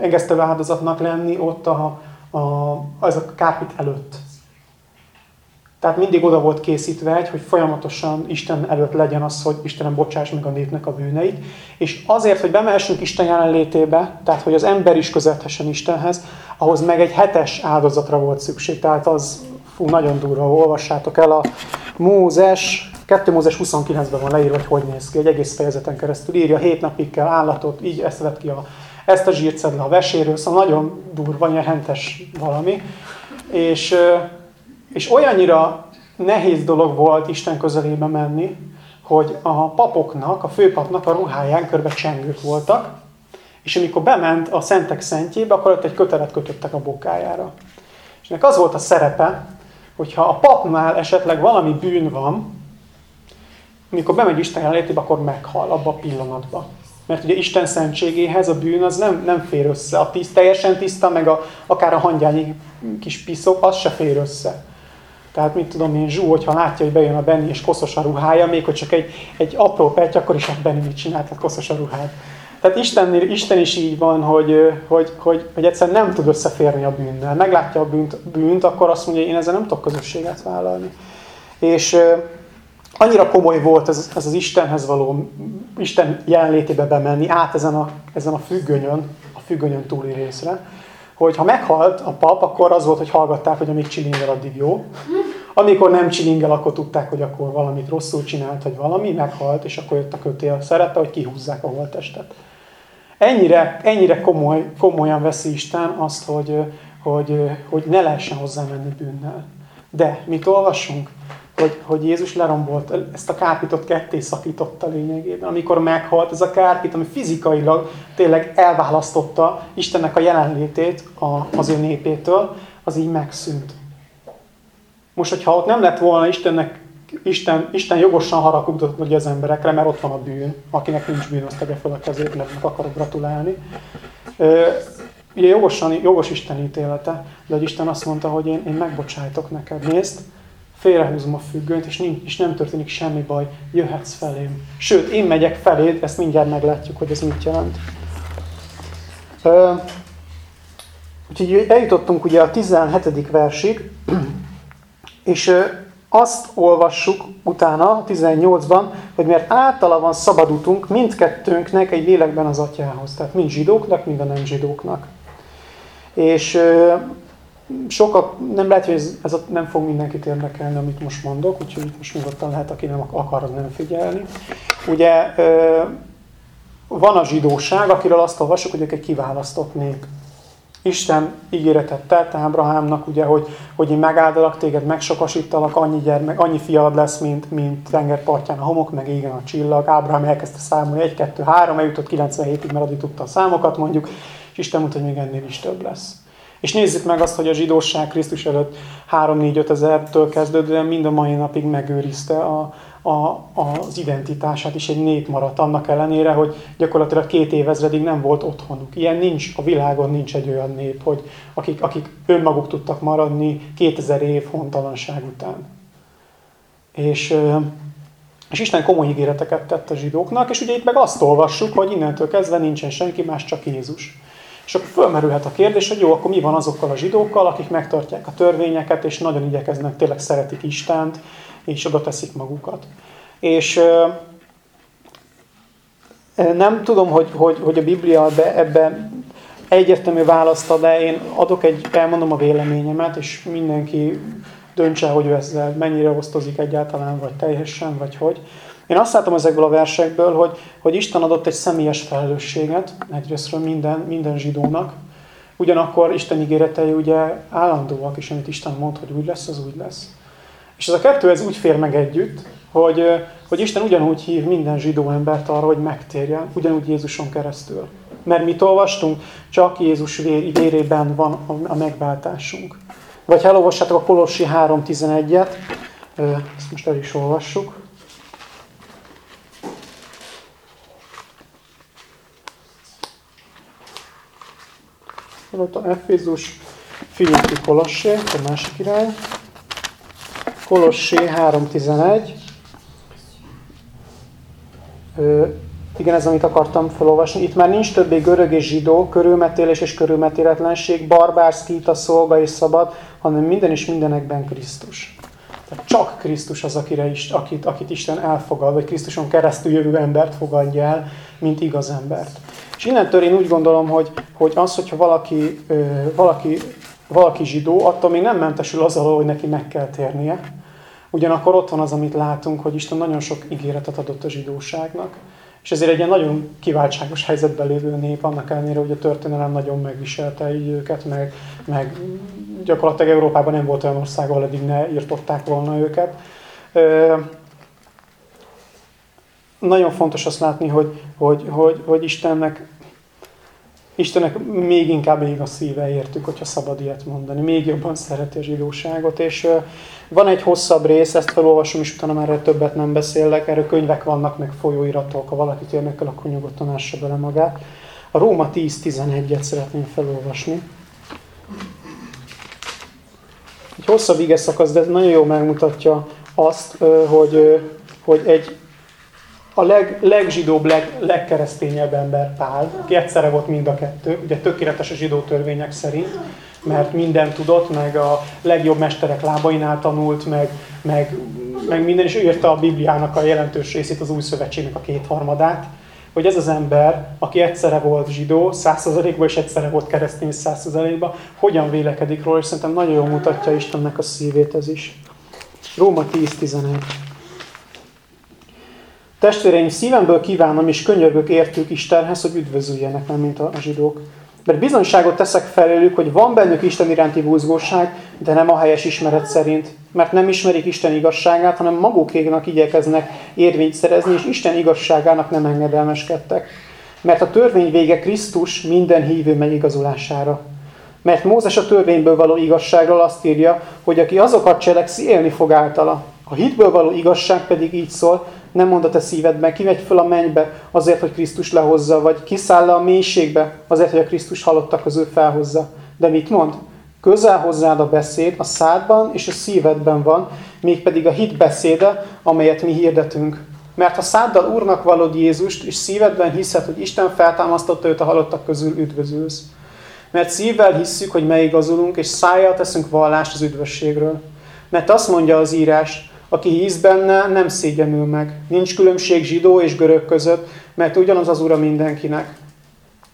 engesztelő áldozatnak lenni ott a, a, az a kárpit előtt. Tehát mindig oda volt készítve egy, hogy folyamatosan Isten előtt legyen az, hogy Istenem bocsáss meg a népnek a bűneit. És azért, hogy bemehessünk Isten jelenlétébe, tehát hogy az ember is közelhessen Istenhez, ahhoz meg egy hetes áldozatra volt szükség. Tehát az, fú, nagyon durva, olvassátok el a Mózes, 2 Mózes 29-ben van leírva, hogy hogy néz ki, egy egész fejezeten keresztül írja, hét napig kell állatot, így ezt vett ki a, ezt a zsírt le a veséről, szóval nagyon durva, ilyen hentes valami. És és olyannyira nehéz dolog volt Isten közelébe menni, hogy a papoknak, a főpapnak a ruháján körbe csengők voltak, és amikor bement a szentek szentjébe, akkor ott egy kötelet kötöttek a bokájára. És ennek az volt a szerepe, hogyha a papnál esetleg valami bűn van, amikor bemegy Isten jelenlétébe, akkor meghal abba a pillanatban. Mert ugye Isten szentségéhez a bűn az nem, nem fér össze. A tiszt, teljesen tiszta, meg a, akár a hangyányi kis piszok, az se fér össze. Tehát mit tudom én, Zsú, hogyha látja, hogy bejön a Benni és koszos a ruhája, még hogy csak egy, egy apró perc, akkor is a Benni mit csinált, tehát koszos a ruhája. Tehát Istennél, Isten is így van, hogy, hogy, hogy, hogy egyszerűen nem tud összeférni a bűnnel. Meglátja a bűnt, bűnt, akkor azt mondja, hogy én ezzel nem tudok közösséget vállalni. És annyira komoly volt ez, ez az Istenhez való, Isten jelenlétébe bemenni, át ezen a, ezen a függönyön, a függönyön túli részre, hogy ha meghalt a pap, akkor az volt, hogy hallgatták, hogy amíg csilingel, addig jó. Amikor nem csilingel, akkor tudták, hogy akkor valamit rosszul csinált, hogy valami, meghalt, és akkor jött a kötél szerepe, hogy kihúzzák a holttestet. Ennyire, ennyire komoly, komolyan veszi Isten azt, hogy, hogy, hogy ne lehessen hozzá menni bűnnel. De mit olvasunk? hogy, hogy Jézus lerombolt, ezt a kárpitot ketté szakította lényegében. Amikor meghalt ez a kárpit, ami fizikailag tényleg elválasztotta Istennek a jelenlétét a, az ő népétől, az így megszűnt. Most, hogyha ott nem lett volna Istennek, Isten, Isten jogosan haragudott hogy az emberekre, mert ott van a bűn, akinek nincs bűn, azt tegye fel a kezét, mert akarok gratulálni. Ugye jogosan, jogos Isten ítélete, de hogy Isten azt mondta, hogy én, én megbocsájtok neked. Nézd, félrehúzom a függönyt, és, nincs, és nem történik semmi baj, jöhetsz felém. Sőt, én megyek feléd, ezt mindjárt meglátjuk, hogy ez mit jelent. úgyhogy eljutottunk ugye a 17. versig, és azt olvassuk utána, a 18-ban, hogy mert általa van szabad utunk mindkettőnknek egy lélekben az atyához. Tehát mind zsidóknak, mind a nem zsidóknak. És sokak, nem lehet, hogy ez, ez nem fog mindenkit érdekelni, amit most mondok, úgyhogy most nyugodtan lehet, aki nem akar, nem figyelni. Ugye van a zsidóság, akiről azt olvasok, hogy ők egy kiválasztott nép. Isten ígéretet tett Ábrahámnak, ugye, hogy, hogy én megáldalak téged, megsokasítalak, annyi, gyermek, annyi fiad lesz, mint, mint tengerpartján a homok, meg égen a csillag. Ábrahám elkezdte számolni 1, 2, 3, eljutott 97-ig, mert addig tudta a számokat mondjuk, és Isten mondta, hogy még ennél is több lesz. És nézzük meg azt, hogy a zsidóság Krisztus előtt 3-4-5 ezertől kezdődően mind a mai napig megőrizte a, a, az identitását, és egy nép maradt annak ellenére, hogy gyakorlatilag két évezredig nem volt otthonuk. Ilyen nincs, a világon nincs egy olyan nép, hogy akik, akik önmaguk tudtak maradni 2000 év hontalanság után. És, és Isten komoly ígéreteket tett a zsidóknak, és ugye itt meg azt olvassuk, hogy innentől kezdve nincsen senki más, csak Jézus. És akkor fölmerülhet a kérdés, hogy jó, akkor mi van azokkal a zsidókkal, akik megtartják a törvényeket, és nagyon igyekeznek, tényleg szeretik Istent, és oda teszik magukat. És nem tudom, hogy, hogy, hogy a Biblia ebbe, ebbe egyértelmű választ ad, de én adok egy, elmondom a véleményemet, és mindenki döntse, hogy ő ezzel mennyire osztozik egyáltalán, vagy teljesen, vagy hogy. Én azt látom ezekből a versekből, hogy, hogy Isten adott egy személyes felelősséget egyrésztről minden, minden zsidónak, ugyanakkor Isten ígéretei ugye állandóak, és amit Isten mond, hogy úgy lesz, az úgy lesz. És ez a kettő ez úgy fér meg együtt, hogy, hogy Isten ugyanúgy hív minden zsidó embert arra, hogy megtérjen, ugyanúgy Jézuson keresztül. Mert mit olvastunk? Csak Jézus vérében van a megváltásunk. Vagy ha elolvassátok a Kolossi 3.11-et, ezt most el is olvassuk. Ott a Efézus, Filippi Kolossé, a másik irány. Kolossé 3.11. Igen, ez amit akartam felolvasni. Itt már nincs többé görög és zsidó, körülmetélés és körülmetéletlenség, barbár, szkíta, szolga és szabad, hanem minden és mindenekben Krisztus. Tehát csak Krisztus az, akire is, akit, akit Isten elfogad, vagy Krisztuson keresztül jövő embert fogadja el, mint igaz embert. És innentől én úgy gondolom, hogy, hogy az, hogyha valaki, valaki, valaki zsidó, attól még nem mentesül az alól, hogy neki meg kell térnie. Ugyanakkor ott van az, amit látunk, hogy Isten nagyon sok ígéretet adott a zsidóságnak. És ezért egy ilyen nagyon kiváltságos helyzetben lévő nép, annak ellenére, hogy a történelem nagyon megviselte őket, meg, meg gyakorlatilag Európában nem volt olyan ország, ahol eddig ne írtották volna őket. Nagyon fontos azt látni, hogy, hogy, hogy, hogy Istennek Istennek még inkább ég a szíve értük, hogyha szabad ilyet mondani. Még jobban szereti a zsidóságot. És van egy hosszabb rész, ezt felolvasom, és utána már többet nem beszélek. Erről könyvek vannak, meg folyóiratok. Ha valakit érnek el, akkor nyugodtan ássa bele magát. A Róma 10-11-et szeretném felolvasni. Egy hosszabb ige szakasz, de nagyon jól megmutatja azt, hogy, hogy egy a leg, legzsidóbb, leg, legkeresztényebb ember Pál, aki egyszerre volt mind a kettő, ugye tökéletes a zsidó törvények szerint, mert minden tudott, meg a legjobb mesterek lábainál tanult, meg, meg, meg minden, és ő írta a Bibliának a jelentős részét, az új szövetségnek a kétharmadát, hogy ez az ember, aki egyszerre volt zsidó, százszerzalékban, és egyszerre volt keresztény százszerzalékban, hogyan vélekedik róla, és szerintem nagyon jól mutatja Istennek a szívét ez is. Róma 10.11 Testvéreim, szívemből kívánom és könyörgök értük Istenhez, hogy üdvözüljenek, nem mint a zsidók. Mert bizonyságot teszek felőlük, hogy van bennük Isten iránti búzgóság, de nem a helyes ismeret szerint. Mert nem ismerik Isten igazságát, hanem magukéknak igyekeznek érvényt szerezni, és Isten igazságának nem engedelmeskedtek. Mert a törvény vége Krisztus minden hívő megigazulására. Mert Mózes a törvényből való igazságról azt írja, hogy aki azokat cselekszi, élni fog általa. A hitből való igazság pedig így szól, nem mond a te szívedben, kimegy föl a mennybe azért, hogy Krisztus lehozza, vagy kiszáll le a mélységbe azért, hogy a Krisztus halottak közül felhozza. De mit mond? Közel hozzád a beszéd, a szádban és a szívedben van, mégpedig a hit beszéde, amelyet mi hirdetünk. Mert ha száddal Úrnak valod Jézust, és szívedben hiszed, hogy Isten feltámasztotta őt a halottak közül, üdvözülsz. Mert szívvel hisszük, hogy megigazulunk, és szájjal teszünk vallást az üdvösségről. Mert azt mondja az írás, aki hisz benne, nem szégyenül meg. Nincs különbség zsidó és görög között, mert ugyanaz az Ura mindenkinek.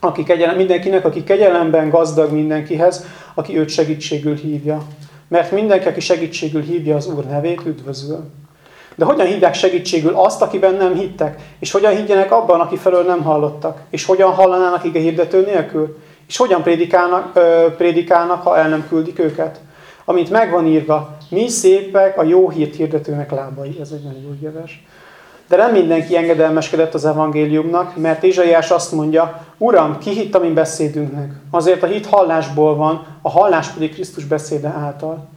Aki kegyelem, mindenkinek, aki kegyelemben gazdag mindenkihez, aki őt segítségül hívja. Mert mindenki, aki segítségül hívja az Úr nevét, üdvözül. De hogyan hívják segítségül azt, akiben nem hittek? És hogyan higgyenek abban, aki felől nem hallottak? És hogyan hallanának ige hirdető nélkül? És hogyan prédikálnak, ö, prédikálnak, ha el nem küldik őket? Amint megvan írva, mi szépek a jó hírt hirdetőnek lábai. Ez egy nagyon jó vers. De nem mindenki engedelmeskedett az evangéliumnak, mert Izsaiás azt mondja, Uram, ki hitt a mi beszédünknek? Azért a hit hallásból van, a hallás pedig Krisztus beszéde által.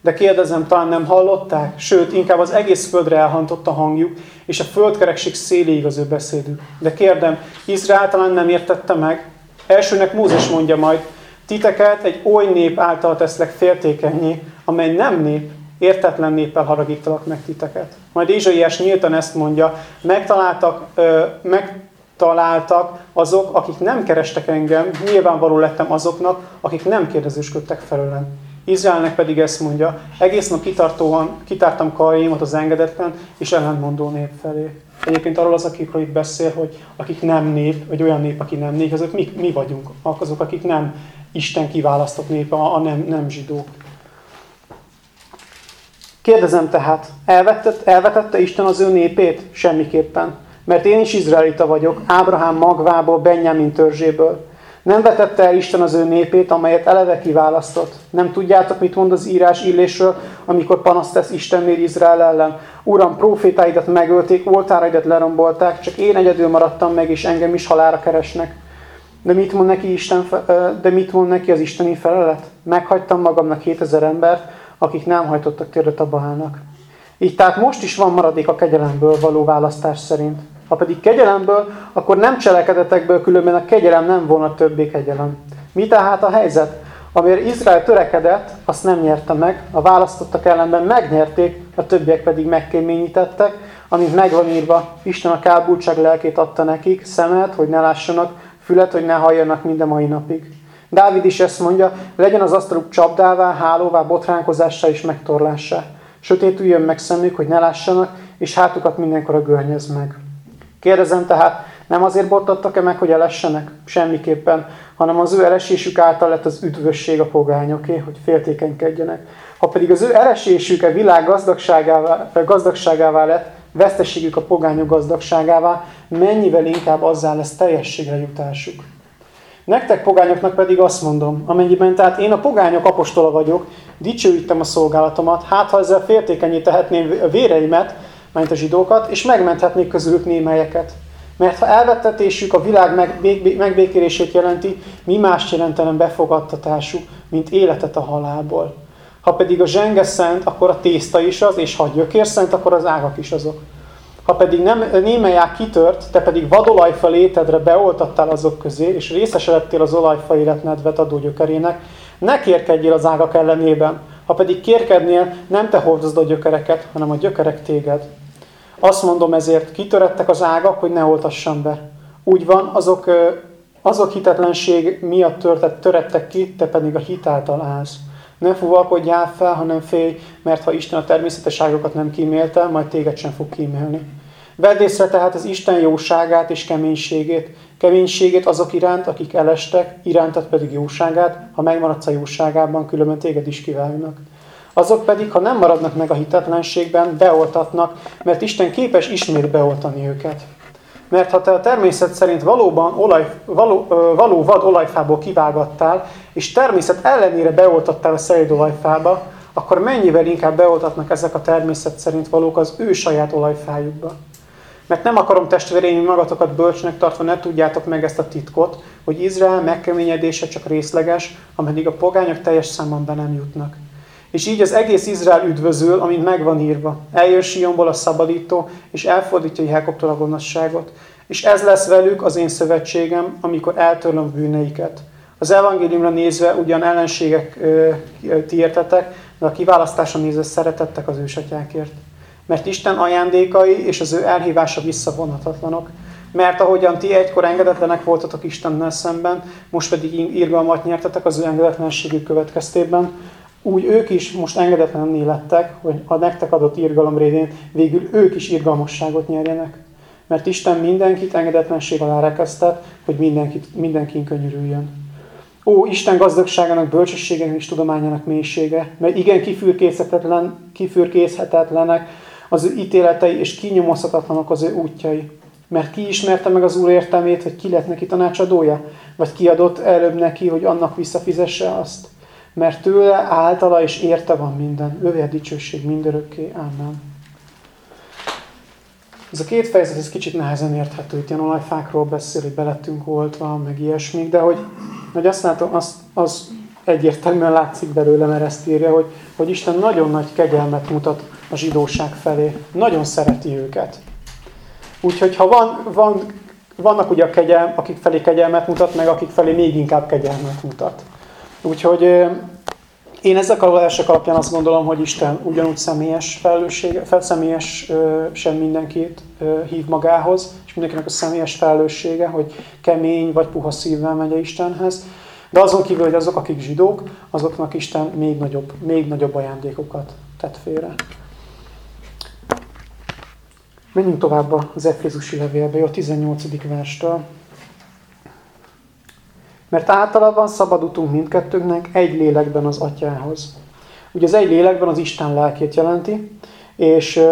De kérdezem, talán nem hallották? Sőt, inkább az egész földre elhantott a hangjuk, és a földkerekség széléig az ő beszédük. De kérdem, Izrael talán nem értette meg? Elsőnek Mózes mondja majd, titeket egy oly nép által teszlek féltékenyé, amely nem nép, értetlen néppel haragítalak meg titeket. Majd Ézsaiás nyíltan ezt mondja, megtaláltak, ö, megtaláltak azok, akik nem kerestek engem, nyilvánvaló lettem azoknak, akik nem kérdezősködtek felőlem. Izraelnek pedig ezt mondja, egész nap kitartóan kitártam karjaimat az engedetlen és ellentmondó nép felé. Egyébként arról az, akikről itt beszél, hogy akik nem nép, vagy olyan nép, aki nem nép, azok mi, mi vagyunk, azok, akik nem Isten kiválasztott népe, a nem, nem zsidók. Kérdezem tehát, elvetett, elvetette Isten az ő népét? Semmiképpen. Mert én is izraelita vagyok, Ábrahám magvából, Benjamin törzséből. Nem vetette el Isten az ő népét, amelyet eleve kiválasztott. Nem tudjátok, mit mond az írás illésről, amikor panaszt tesz Istennél Izrael ellen. Uram, profétáidat megölték, oltáraidat lerombolták, csak én egyedül maradtam meg, és engem is halára keresnek. De mit mond neki, Isten, de mit mond neki az isteni felelet? Meghagytam magamnak 7000 embert, akik nem hajtottak térdet a. Így tehát most is van maradék a kegyelemből való választás szerint. Ha pedig kegyelemből, akkor nem cselekedetekből, különben a kegyelem nem volna többé kegyelem. Mi tehát a helyzet? Amire Izrael törekedett, azt nem nyerte meg, a választottak ellenben megnyerték, a többiek pedig megkéményítettek, amint megvan írva, Isten a kábultság lelkét adta nekik, szemet, hogy ne lássanak, fület, hogy ne halljanak minden mai napig. Dávid is ezt mondja, legyen az asztaluk csapdává, hálóvá, botránkozássá és megtorlássá. Sötét üljön meg szemük, hogy ne lássanak, és hátukat mindenkor a görnyez meg. Kérdezem tehát, nem azért botlottak-e meg, hogy elessenek? Semmiképpen, hanem az ő elesésük által lett az üdvösség a pogányoké, hogy féltékenykedjenek. Ha pedig az ő elesésük a világ gazdagságává, gazdagságává lett, veszteségük a pogányok gazdagságává, mennyivel inkább azzá lesz teljességre jutásuk. Nektek pogányoknak pedig azt mondom, amennyiben tehát én a pogányok apostola vagyok, dicsőítem a szolgálatomat, hát ha ezzel féltékenyé tehetném a véreimet, mint a zsidókat, és megmenthetnék közülük némelyeket. Mert ha elvettetésük a világ megbékélését jelenti, mi más jelentelen befogadtatásuk, mint életet a halálból. Ha pedig a zsenge szent, akkor a tészta is az, és ha a gyökér szent, akkor az ágak is azok. Ha pedig nem, némelyák kitört, te pedig vadolajfa létedre beoltattál azok közé, és részesedettél az olajfa életnedvet adó gyökerének, ne kérkedjél az ágak ellenében. Ha pedig kérkednél, nem te hordozd a gyökereket, hanem a gyökerek téged. Azt mondom ezért, kitörettek az ágak, hogy ne oltassam be. Úgy van, azok, azok hitetlenség miatt törtett, törettek ki, te pedig a hitáltal állsz. Ne fuvalkodjál fel, hanem félj, mert ha Isten a természetes ágokat nem kímélte, majd téged sem fog kímélni. Vedd észre tehát az Isten jóságát és keménységét, keménységét azok iránt, akik elestek, irántad pedig jóságát, ha megmaradsz a jóságában, különben téged is kivágnak. Azok pedig, ha nem maradnak meg a hitetlenségben, beoltatnak, mert Isten képes ismét beoltani őket. Mert ha te a természet szerint valóban olaj, való, való vad olajfából kivágattál, és természet ellenére beoltattál a szelid olajfába, akkor mennyivel inkább beoltatnak ezek a természet szerint valók az ő saját olajfájukba. Mert nem akarom testvéreim magatokat bölcsnek tartva, ne tudjátok meg ezt a titkot, hogy Izrael megkeményedése csak részleges, ameddig a pogányok teljes számban be nem jutnak. És így az egész Izrael üdvözül, amint megvan írva. Eljön Sionból a szabadító, és elfordítja Jákobtól a gonoszságot. És ez lesz velük az én szövetségem, amikor eltörlöm bűneiket. Az evangéliumra nézve ugyan ellenségek ti értetek, de a kiválasztásra nézve szeretettek az ősatyákért. Mert Isten ajándékai és az ő elhívása visszavonhatatlanok. Mert ahogyan ti egykor engedetlenek voltatok Istennel szemben, most pedig irgalmat nyertetek az ő engedetlenségük következtében, úgy ők is most engedetlenné lettek, hogy a nektek adott irgalom révén végül ők is irgalmasságot nyerjenek. Mert Isten mindenkit engedetlenség alá rekesztett, hogy mindenkit, mindenkin könyörüljön. Ó, Isten gazdagságának, bölcsességének és tudományának mélysége, mert igen kifürkészhetetlen, kifürkészhetetlenek az ő ítéletei, és kinyomozhatatlanok az ő útjai. Mert ki ismerte meg az Úr értelmét, hogy ki lett neki tanácsadója? Vagy ki adott előbb neki, hogy annak visszafizesse azt? Mert tőle, általa és érte van minden. Ővé a dicsőség mindörökké. Amen. Ez a két fejezet ez kicsit nehezen érthető. Itt ilyen olajfákról beszél, hogy belettünk oltva, meg ilyesmik, de hogy, hogy azt látom, az, az egyértelműen látszik belőle, mert ezt írja, hogy, hogy Isten nagyon nagy kegyelmet mutat a zsidóság felé. Nagyon szereti őket. Úgyhogy ha van, van, vannak ugye a kegyelm, akik felé kegyelmet mutat, meg akik felé még inkább kegyelmet mutat. Úgyhogy én ezek a versek alapján azt gondolom, hogy Isten ugyanúgy személyes felelősség, személyes sem mindenkit hív magához, és mindenkinek a személyes felelőssége, hogy kemény vagy puha szívvel megy Istenhez. De azon kívül, hogy azok, akik zsidók, azoknak Isten még nagyobb, még nagyobb ajándékokat tett félre. Menjünk tovább az Efézusi levélbe, a 18. verstől. Mert általában szabadutunk mindkettőnknek egy lélekben az atyához. Ugye az egy lélekben az Isten lelkét jelenti, és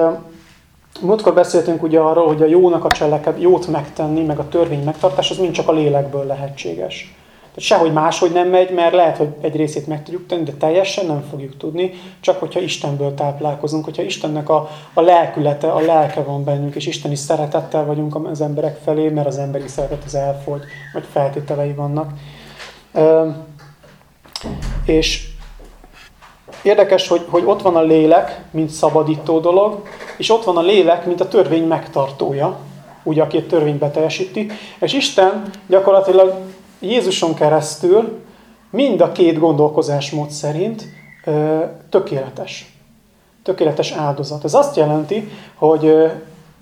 múltkor beszéltünk ugye arról, hogy a jónak a cseleked, jót megtenni, meg a törvény megtartás, az mind csak a lélekből lehetséges. Sehogy máshogy nem megy, mert lehet, hogy egy részét meg tudjuk tenni, de teljesen nem fogjuk tudni, csak hogyha Istenből táplálkozunk, hogyha Istennek a, a lelkülete, a lelke van bennünk, és isteni szeretettel vagyunk az emberek felé, mert az emberi szeretet az elfogy, vagy feltételei vannak. És érdekes, hogy, hogy ott van a lélek, mint szabadító dolog, és ott van a lélek, mint a törvény megtartója, ugye, aki a törvényt beteljesíti, és Isten gyakorlatilag Jézuson keresztül mind a két gondolkozásmód szerint ö, tökéletes. Tökéletes áldozat. Ez azt jelenti, hogy ö,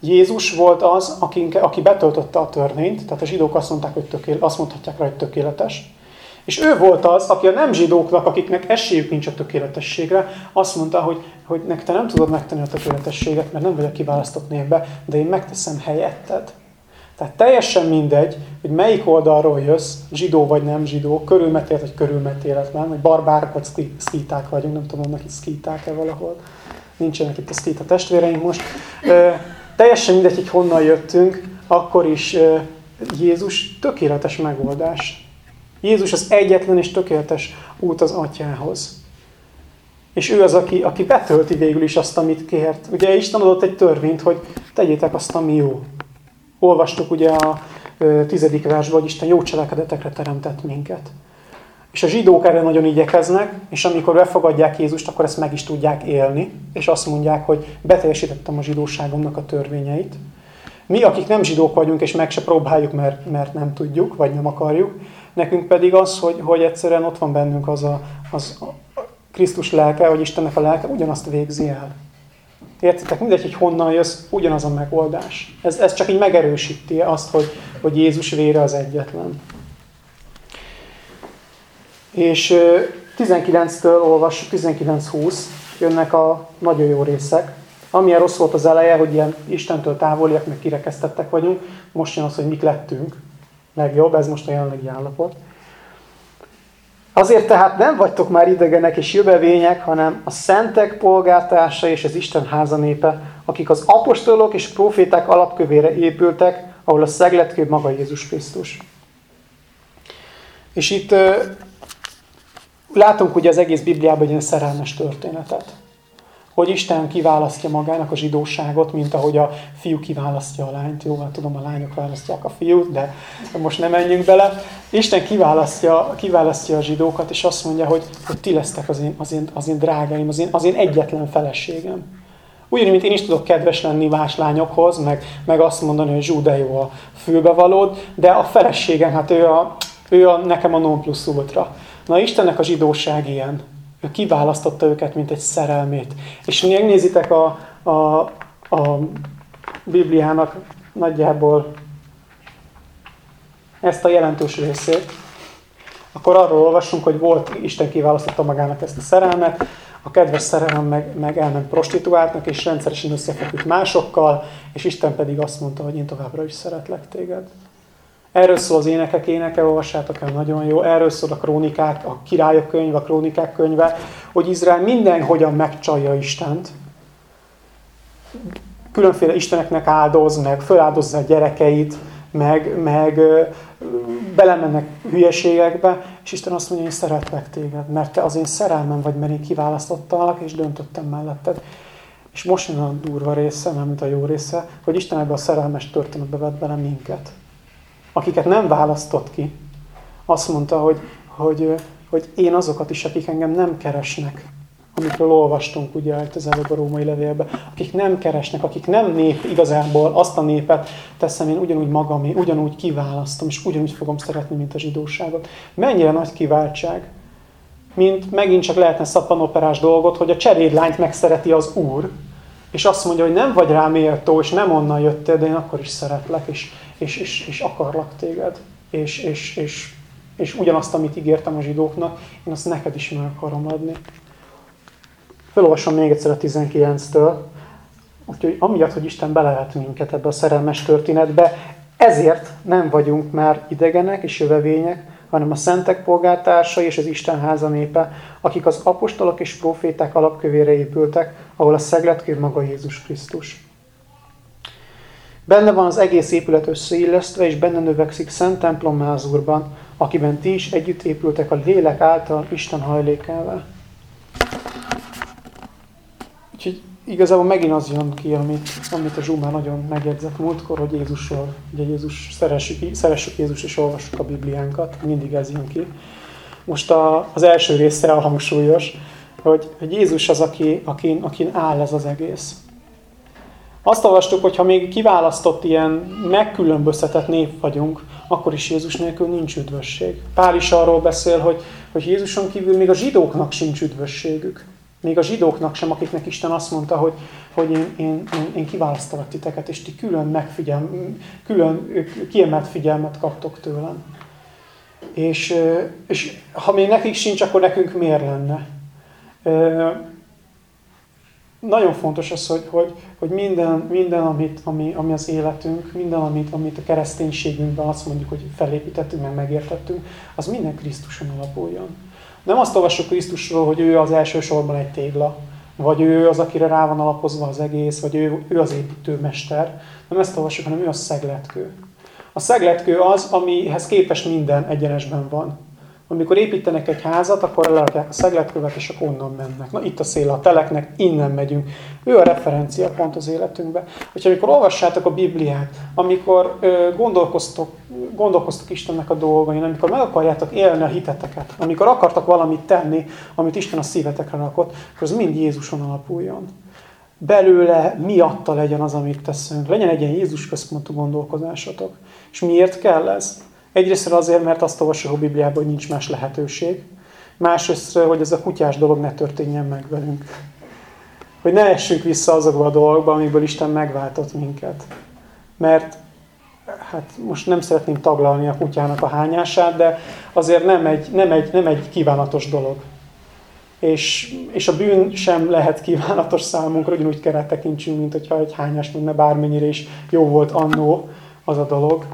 Jézus volt az, aki, aki betöltötte a törvényt, tehát a zsidók azt, mondták, hogy tökél, azt mondhatják rá, hogy tökéletes. És ő volt az, aki a nem zsidóknak, akiknek esélyük nincs a tökéletességre, azt mondta, hogy, hogy nek te nem tudod megtenni a tökéletességet, mert nem vagy a kiválasztott névbe, de én megteszem helyetted. Tehát teljesen mindegy, hogy melyik oldalról jössz, zsidó vagy nem zsidó, körülmetélt vagy körülmetéletlen, vagy barbárok vagy szkíták vagyunk, nem tudom, neki szkíták-e valahol. Nincsenek itt a szkíta testvéreink most. Ö, teljesen mindegy, hogy honnan jöttünk, akkor is ö, Jézus tökéletes megoldás. Jézus az egyetlen és tökéletes út az atyához. És ő az, aki, aki betölti végül is azt, amit kért. Ugye Isten adott egy törvényt, hogy tegyétek azt, ami jó. Olvastuk ugye a tizedik versben, hogy Isten jó cselekedetekre teremtett minket. És a zsidók erre nagyon igyekeznek, és amikor befogadják Jézust, akkor ezt meg is tudják élni, és azt mondják, hogy beteljesítettem a zsidóságomnak a törvényeit. Mi, akik nem zsidók vagyunk, és meg se próbáljuk, mert, mert nem tudjuk, vagy nem akarjuk, nekünk pedig az, hogy, hogy egyszerűen ott van bennünk az a, az a Krisztus lelke, vagy Istennek a lelke, ugyanazt végzi el. Értitek? Mindegy, hogy honnan jössz, ugyanaz a megoldás. Ez, ez csak így megerősíti azt, hogy, hogy Jézus vére az egyetlen. És 19-től olvassuk, 19-20 jönnek a nagyon jó részek. Amilyen rossz volt az eleje, hogy ilyen Istentől távoliak, meg kirekesztettek vagyunk, most jön az, hogy mik lettünk. Legjobb, ez most a jelenlegi állapot. Azért tehát nem vagytok már idegenek és jövevények, hanem a szentek polgártársa és az Isten háza népe, akik az apostolok és proféták alapkövére épültek, ahol a szegletkő maga Jézus Krisztus. És itt látunk ugye az egész Bibliában egy ilyen szerelmes történetet hogy Isten kiválasztja magának a zsidóságot, mint ahogy a fiú kiválasztja a lányt. Jó, hát tudom, a lányok választják a fiút, de most nem menjünk bele. Isten kiválasztja, kiválasztja a zsidókat, és azt mondja, hogy, hogy ti lesztek az én, az, én, az én drágáim, az én, az én egyetlen feleségem. Ugyanúgy, mint én is tudok kedves lenni más lányokhoz, meg, meg azt mondani, hogy zsú, de jó a fülbevalód, de a feleségem, hát ő, a, ő a, nekem a non plus ultra. Na Istennek a zsidóság ilyen ő kiválasztotta őket, mint egy szerelmét. És megnézitek a, a, a Bibliának nagyjából ezt a jelentős részét, akkor arról olvasunk, hogy volt, Isten kiválasztotta magának ezt a szerelmet, a kedves szerelem meg, meg elment prostituáltnak, és rendszeresen összefeküdt másokkal, és Isten pedig azt mondta, hogy én továbbra is szeretlek téged. Erről szól az énekek éneke, olvassátok el, nagyon jó. Erről szól a krónikák, a királyok könyv, a krónikák könyve, hogy Izrael mindenhogyan megcsalja Istent. Különféle isteneknek áldoz, meg föláldozza a gyerekeit, meg, meg belemennek hülyeségekbe, és Isten azt mondja, hogy én szeretlek téged, mert te az én szerelmem vagy, mert én kiválasztottalak, és döntöttem melletted. És most jön a durva része, nem mint a jó része, hogy Isten ebbe a szerelmes történetbe vett bele minket akiket nem választott ki, azt mondta, hogy, hogy, hogy én azokat is, akik engem nem keresnek, amikről olvastunk ugye az előbb a római levélben, akik nem keresnek, akik nem nép igazából, azt a népet teszem én ugyanúgy magamé, ugyanúgy kiválasztom, és ugyanúgy fogom szeretni, mint a zsidóságot. Mennyire nagy kiváltság, mint megint csak lehetne szappanoperás dolgot, hogy a cserédlányt megszereti az Úr, és azt mondja, hogy nem vagy rám méltó, és nem onnan jöttél, de én akkor is szeretlek, és, és, és, és akarlak téged. És, és, és, és ugyanazt, amit ígértem a zsidóknak, én azt neked is meg akarom adni. Felolvasom még egyszer a 19-től. Úgyhogy amiatt, hogy Isten belehet minket ebbe a szerelmes történetbe, ezért nem vagyunk már idegenek és jövevények, hanem a szentek polgártársai és az Isten háza népe, akik az apostolok és proféták alapkövére épültek, ahol a szegletkő maga Jézus Krisztus. Benne van az egész épület összeillesztve, és benne növekszik Szent templom mázurban, akiben ti is együtt épültek a lélek által Isten hajlékával. Úgyhogy igazából megint az jön ki, amit, amit a Zsumár nagyon megjegyzett múltkor, hogy Jézusról, ugye Jézus, szeressük, szeressük Jézus és olvassuk a Bibliánkat, mindig ez jön ki. Most a, az első része a hangsúlyos, hogy, hogy Jézus az, aki, akin, akin áll ez az egész. Azt olvastuk, hogy ha még kiválasztott ilyen megkülönböztetett nép vagyunk, akkor is Jézus nélkül nincs üdvösség. Pál is arról beszél, hogy, hogy Jézuson kívül még a zsidóknak sincs üdvösségük. Még a zsidóknak sem, akiknek Isten azt mondta, hogy, hogy én, én, én, én kiválasztalak titeket, és ti külön megfigyel, külön kiemelt figyelmet kaptok tőlem. És, és ha még nekik sincs, akkor nekünk miért lenne? Nagyon fontos az, hogy, hogy, hogy minden, minden amit, ami, ami az életünk, minden, amit, amit a kereszténységünkben azt mondjuk, hogy felépítettünk, meg megértettünk, az minden Krisztuson alapuljon. Nem azt olvassuk Krisztusról, hogy ő az elsősorban egy tégla, vagy ő az, akire rá van alapozva az egész, vagy ő, ő az építőmester. Nem ezt olvassuk, hanem ő a szegletkő. A szegletkő az, amihez képest minden egyenesben van. Amikor építenek egy házat, akkor lerakják a szegletkövet, és akkor onnan mennek. Na itt a szél a teleknek, innen megyünk. Ő a referencia pont az életünkben. Hogyha amikor olvassátok a Bibliát, amikor ö, gondolkoztok, gondolkoztok Istennek a dolgain, amikor meg akarjátok élni a hiteteket, amikor akartak valamit tenni, amit Isten a szívetekre rakott, akkor az mind Jézuson alapuljon. Belőle miatta legyen az, amit teszünk. Legyen egy ilyen Jézus központú gondolkozásatok. És miért kell ez? Egyrészt azért, mert azt olvasok a Bibliában, hogy nincs más lehetőség. Másrészt, hogy ez a kutyás dolog ne történjen meg velünk. Hogy ne essünk vissza azokba a dolgokba, amikből Isten megváltott minket. Mert hát most nem szeretném taglalni a kutyának a hányását, de azért nem egy, nem egy, nem egy kívánatos dolog. És, és a bűn sem lehet kívánatos számunkra, ugyanúgy kell tekintsünk, mint hogyha egy hányás menne bármennyire is jó volt annó az a dolog.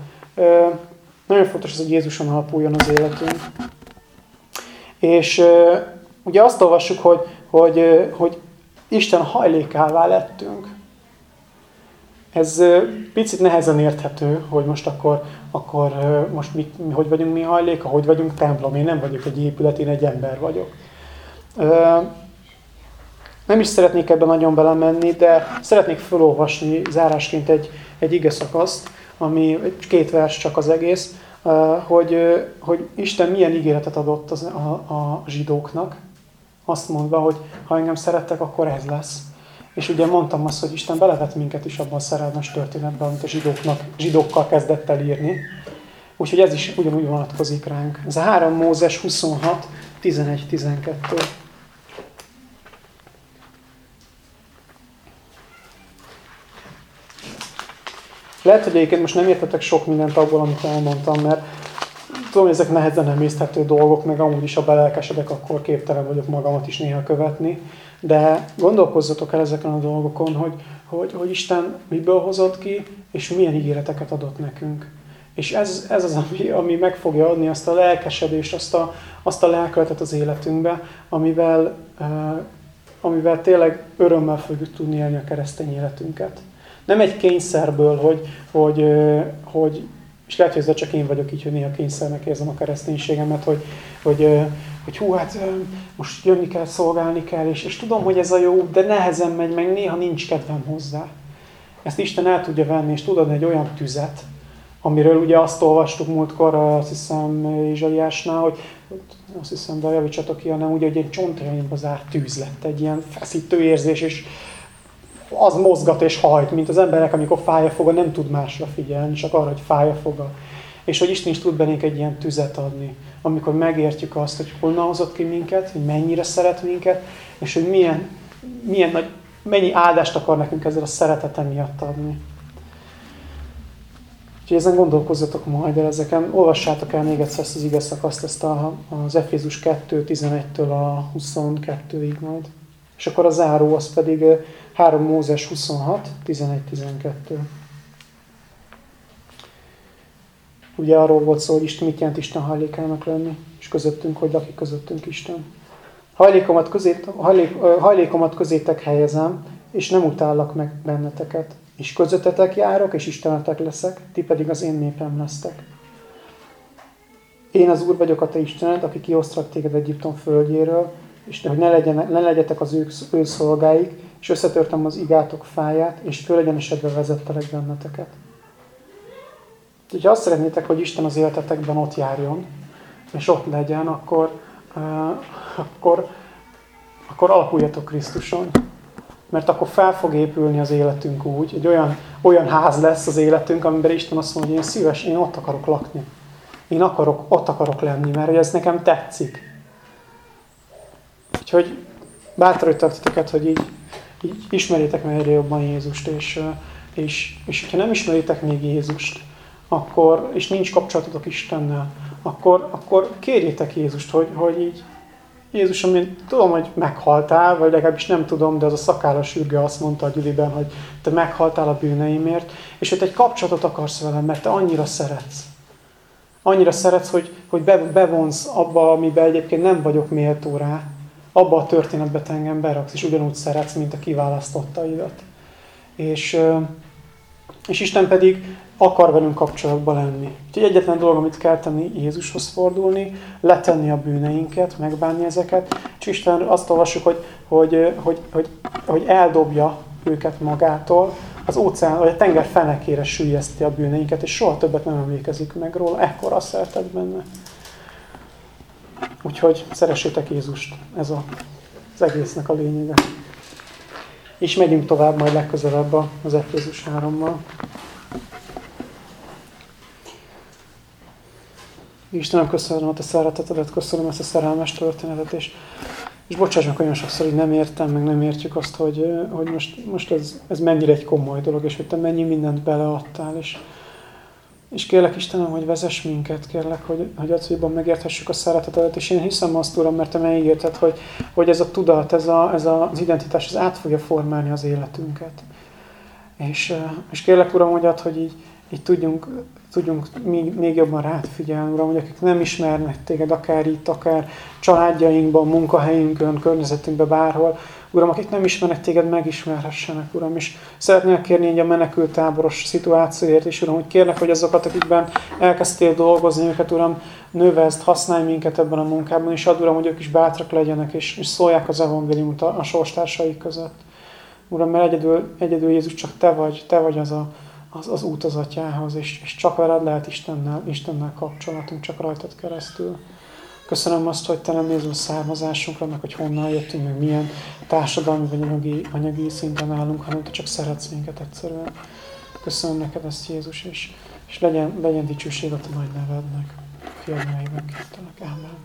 Nagyon fontos az, hogy Jézuson alapuljon az életünk. És ugye azt olvassuk, hogy, hogy, hogy Isten hajlékává lettünk. Ez picit nehezen érthető, hogy most akkor, akkor most mi, mi, hogy vagyunk mi hajléka, hogy vagyunk templom. Én nem vagyok egy épület, én egy ember vagyok. Nem is szeretnék ebben nagyon belemenni, de szeretnék felolvasni zárásként egy, egy ige szakaszt, ami két vers csak az egész, hogy, hogy Isten milyen ígéretet adott az, a, a zsidóknak, azt mondva, hogy ha engem szerettek, akkor ez lesz. És ugye mondtam azt, hogy Isten belevet minket is abban a szerelmes történetben, amit a zsidóknak, zsidókkal kezdett el írni. Úgyhogy ez is ugyanúgy vonatkozik ránk. Ez a 3 Mózes 26, 11-12. Lehet, hogy egyébként most nem értetek sok mindent abból, amit elmondtam, mert tudom, hogy ezek nehezen emészthető dolgok, meg amúgy is, ha belelkesedek, akkor képtelen vagyok magamat is néha követni. De gondolkozzatok el ezeken a dolgokon, hogy, hogy, hogy Isten miből hozott ki, és milyen ígéreteket adott nekünk. És ez, ez az, ami, ami meg fogja adni azt a lelkesedést, azt a, azt a lelkületet az életünkbe, amivel, uh, amivel tényleg örömmel fogjuk tudni élni a keresztény életünket. Nem egy kényszerből, hogy, hogy, hogy és lehet, hogy ez csak én vagyok így, hogy néha kényszernek érzem a kereszténységemet, hogy, hogy, hogy hú, hát most jönni kell, szolgálni kell, és, és tudom, hogy ez a jó, de nehezen megy, meg néha nincs kedvem hozzá. Ezt Isten el tudja venni, és tud adni egy olyan tüzet, amiről ugye azt olvastuk múltkor, azt hiszem Izsaiásnál, hogy azt hiszem, de javítsatok ki, hanem ugye, egy csontraimba zárt tűz lett, egy ilyen feszítő érzés, és az mozgat és hajt, mint az emberek, amikor fája foga, nem tud másra figyelni, csak arra, hogy fája foga. És hogy Isten is tud belénk egy ilyen tüzet adni, amikor megértjük azt, hogy honnan hozott ki minket, hogy mennyire szeret minket, és hogy milyen, milyen nagy, mennyi áldást akar nekünk ezzel a szeretete miatt adni. Úgyhogy ezen gondolkozzatok majd, de ezeken olvassátok el még egyszer ezt az ige szakaszt, ezt a, az Efézus 2, 11-től a 22-ig majd. És akkor a záró az pedig 3 Mózes 26, 11-12. Ugye arról volt szó, hogy Isten mit jelent Isten hajlékának lenni, és közöttünk, hogy lakik közöttünk Isten. Hajlékomat, közé, hajlék, hajlékomat közétek helyezem, és nem utállak meg benneteket. És közöttetek járok, és Istenetek leszek, ti pedig az én népem lesztek. Én az Úr vagyok a te Istened, aki kiosztrak téged Egyiptom földjéről, és hogy ne, legyen, ne legyetek az ő, ő szolgáik, és összetörtem az igátok fáját, és fölegyenesedve vezettelek benneteket. Ha azt szeretnétek, hogy Isten az életetekben ott járjon, és ott legyen, akkor, uh, akkor, akkor alapuljatok Krisztuson. Mert akkor fel fog épülni az életünk úgy, egy olyan, olyan ház lesz az életünk, amiben Isten azt mondja, hogy én szíves, én ott akarok lakni. Én akarok, ott akarok lenni, mert ez nekem tetszik. Úgyhogy bátorítok titeket, hogy így, így ismerjétek meg egyre jobban Jézust, és, és, és ha nem ismeritek még Jézust, akkor, és nincs kapcsolatotok Istennel, akkor, akkor kérjétek Jézust, hogy, hogy így, Jézus, én tudom, hogy meghaltál, vagy legalábbis nem tudom, de az a szakállas ürge azt mondta a gyűliben, hogy te meghaltál a bűneimért, és hogy te egy kapcsolatot akarsz velem, mert te annyira szeretsz. Annyira szeretsz, hogy, hogy bevonsz abba, amiben egyébként nem vagyok méltó rá, abba a történetbe te engem beraksz, és ugyanúgy szeretsz, mint a kiválasztottaidat. És, és Isten pedig akar velünk kapcsolatban lenni. Úgyhogy egyetlen dolog, amit kell tenni, Jézushoz fordulni, letenni a bűneinket, megbánni ezeket, és Isten azt olvassuk, hogy, hogy, hogy, hogy, hogy eldobja őket magától, az óceán, vagy a tenger fenekére sűjeszti a bűneinket, és soha többet nem emlékezik meg róla, ekkora szeretet benne. Úgyhogy szeressétek Jézust, ez a, az egésznek a lényege. És megyünk tovább majd legközelebb az Efézus 3-mal. Istenem, köszönöm a te szeretetedet, köszönöm ezt a szerelmes történetet, és, és bocsáss meg olyan sokszor, hogy nem értem, meg nem értjük azt, hogy, hogy most, most ez, ez mennyire egy komoly dolog, és hogy te mennyi mindent beleadtál, és, és kérlek Istenem, hogy vezess minket, kérlek, hogy, hogy az, hogy megérthessük a szeretetedet, és én hiszem azt, Uram, mert te megígérted, hogy, hogy ez a tudat, ez, a, ez a, az identitás, ez át fogja formálni az életünket. És, és kérlek, Uram, hogy ad, hogy így, így tudjunk tudjunk még, még jobban rád figyelni, Uram, hogy akik nem ismernek téged, akár itt, akár családjainkban, munkahelyünkön, környezetünkben, bárhol, Uram, akik nem ismernek téged, megismerhessenek, Uram, és szeretnél kérni egy a menekültáboros szituációért is, Uram, hogy kérlek, hogy azokat, akikben elkezdtél dolgozni őket, Uram, növezd, használj minket ebben a munkában, és ad, Uram, hogy ők is bátrak legyenek, és, és szólják az evangéliumot a, a sorstársaik között. Uram, mert egyedül, egyedül Jézus csak Te vagy, Te vagy az a, az, az út az atyához, és, és csak veled lehet Istennel, Istennel kapcsolatunk, csak rajtad keresztül. Köszönöm azt, hogy te nem nézünk származásunkra, meg hogy honnan jöttünk, meg milyen társadalmi vagy anyagi, anyagi szinten állunk, hanem te csak szeretsz minket egyszerűen. Köszönöm neked ezt, Jézus, és, és legyen, legyen dicsőség a te nagy nevednek. Fiadnyaiban kértelek. Amen.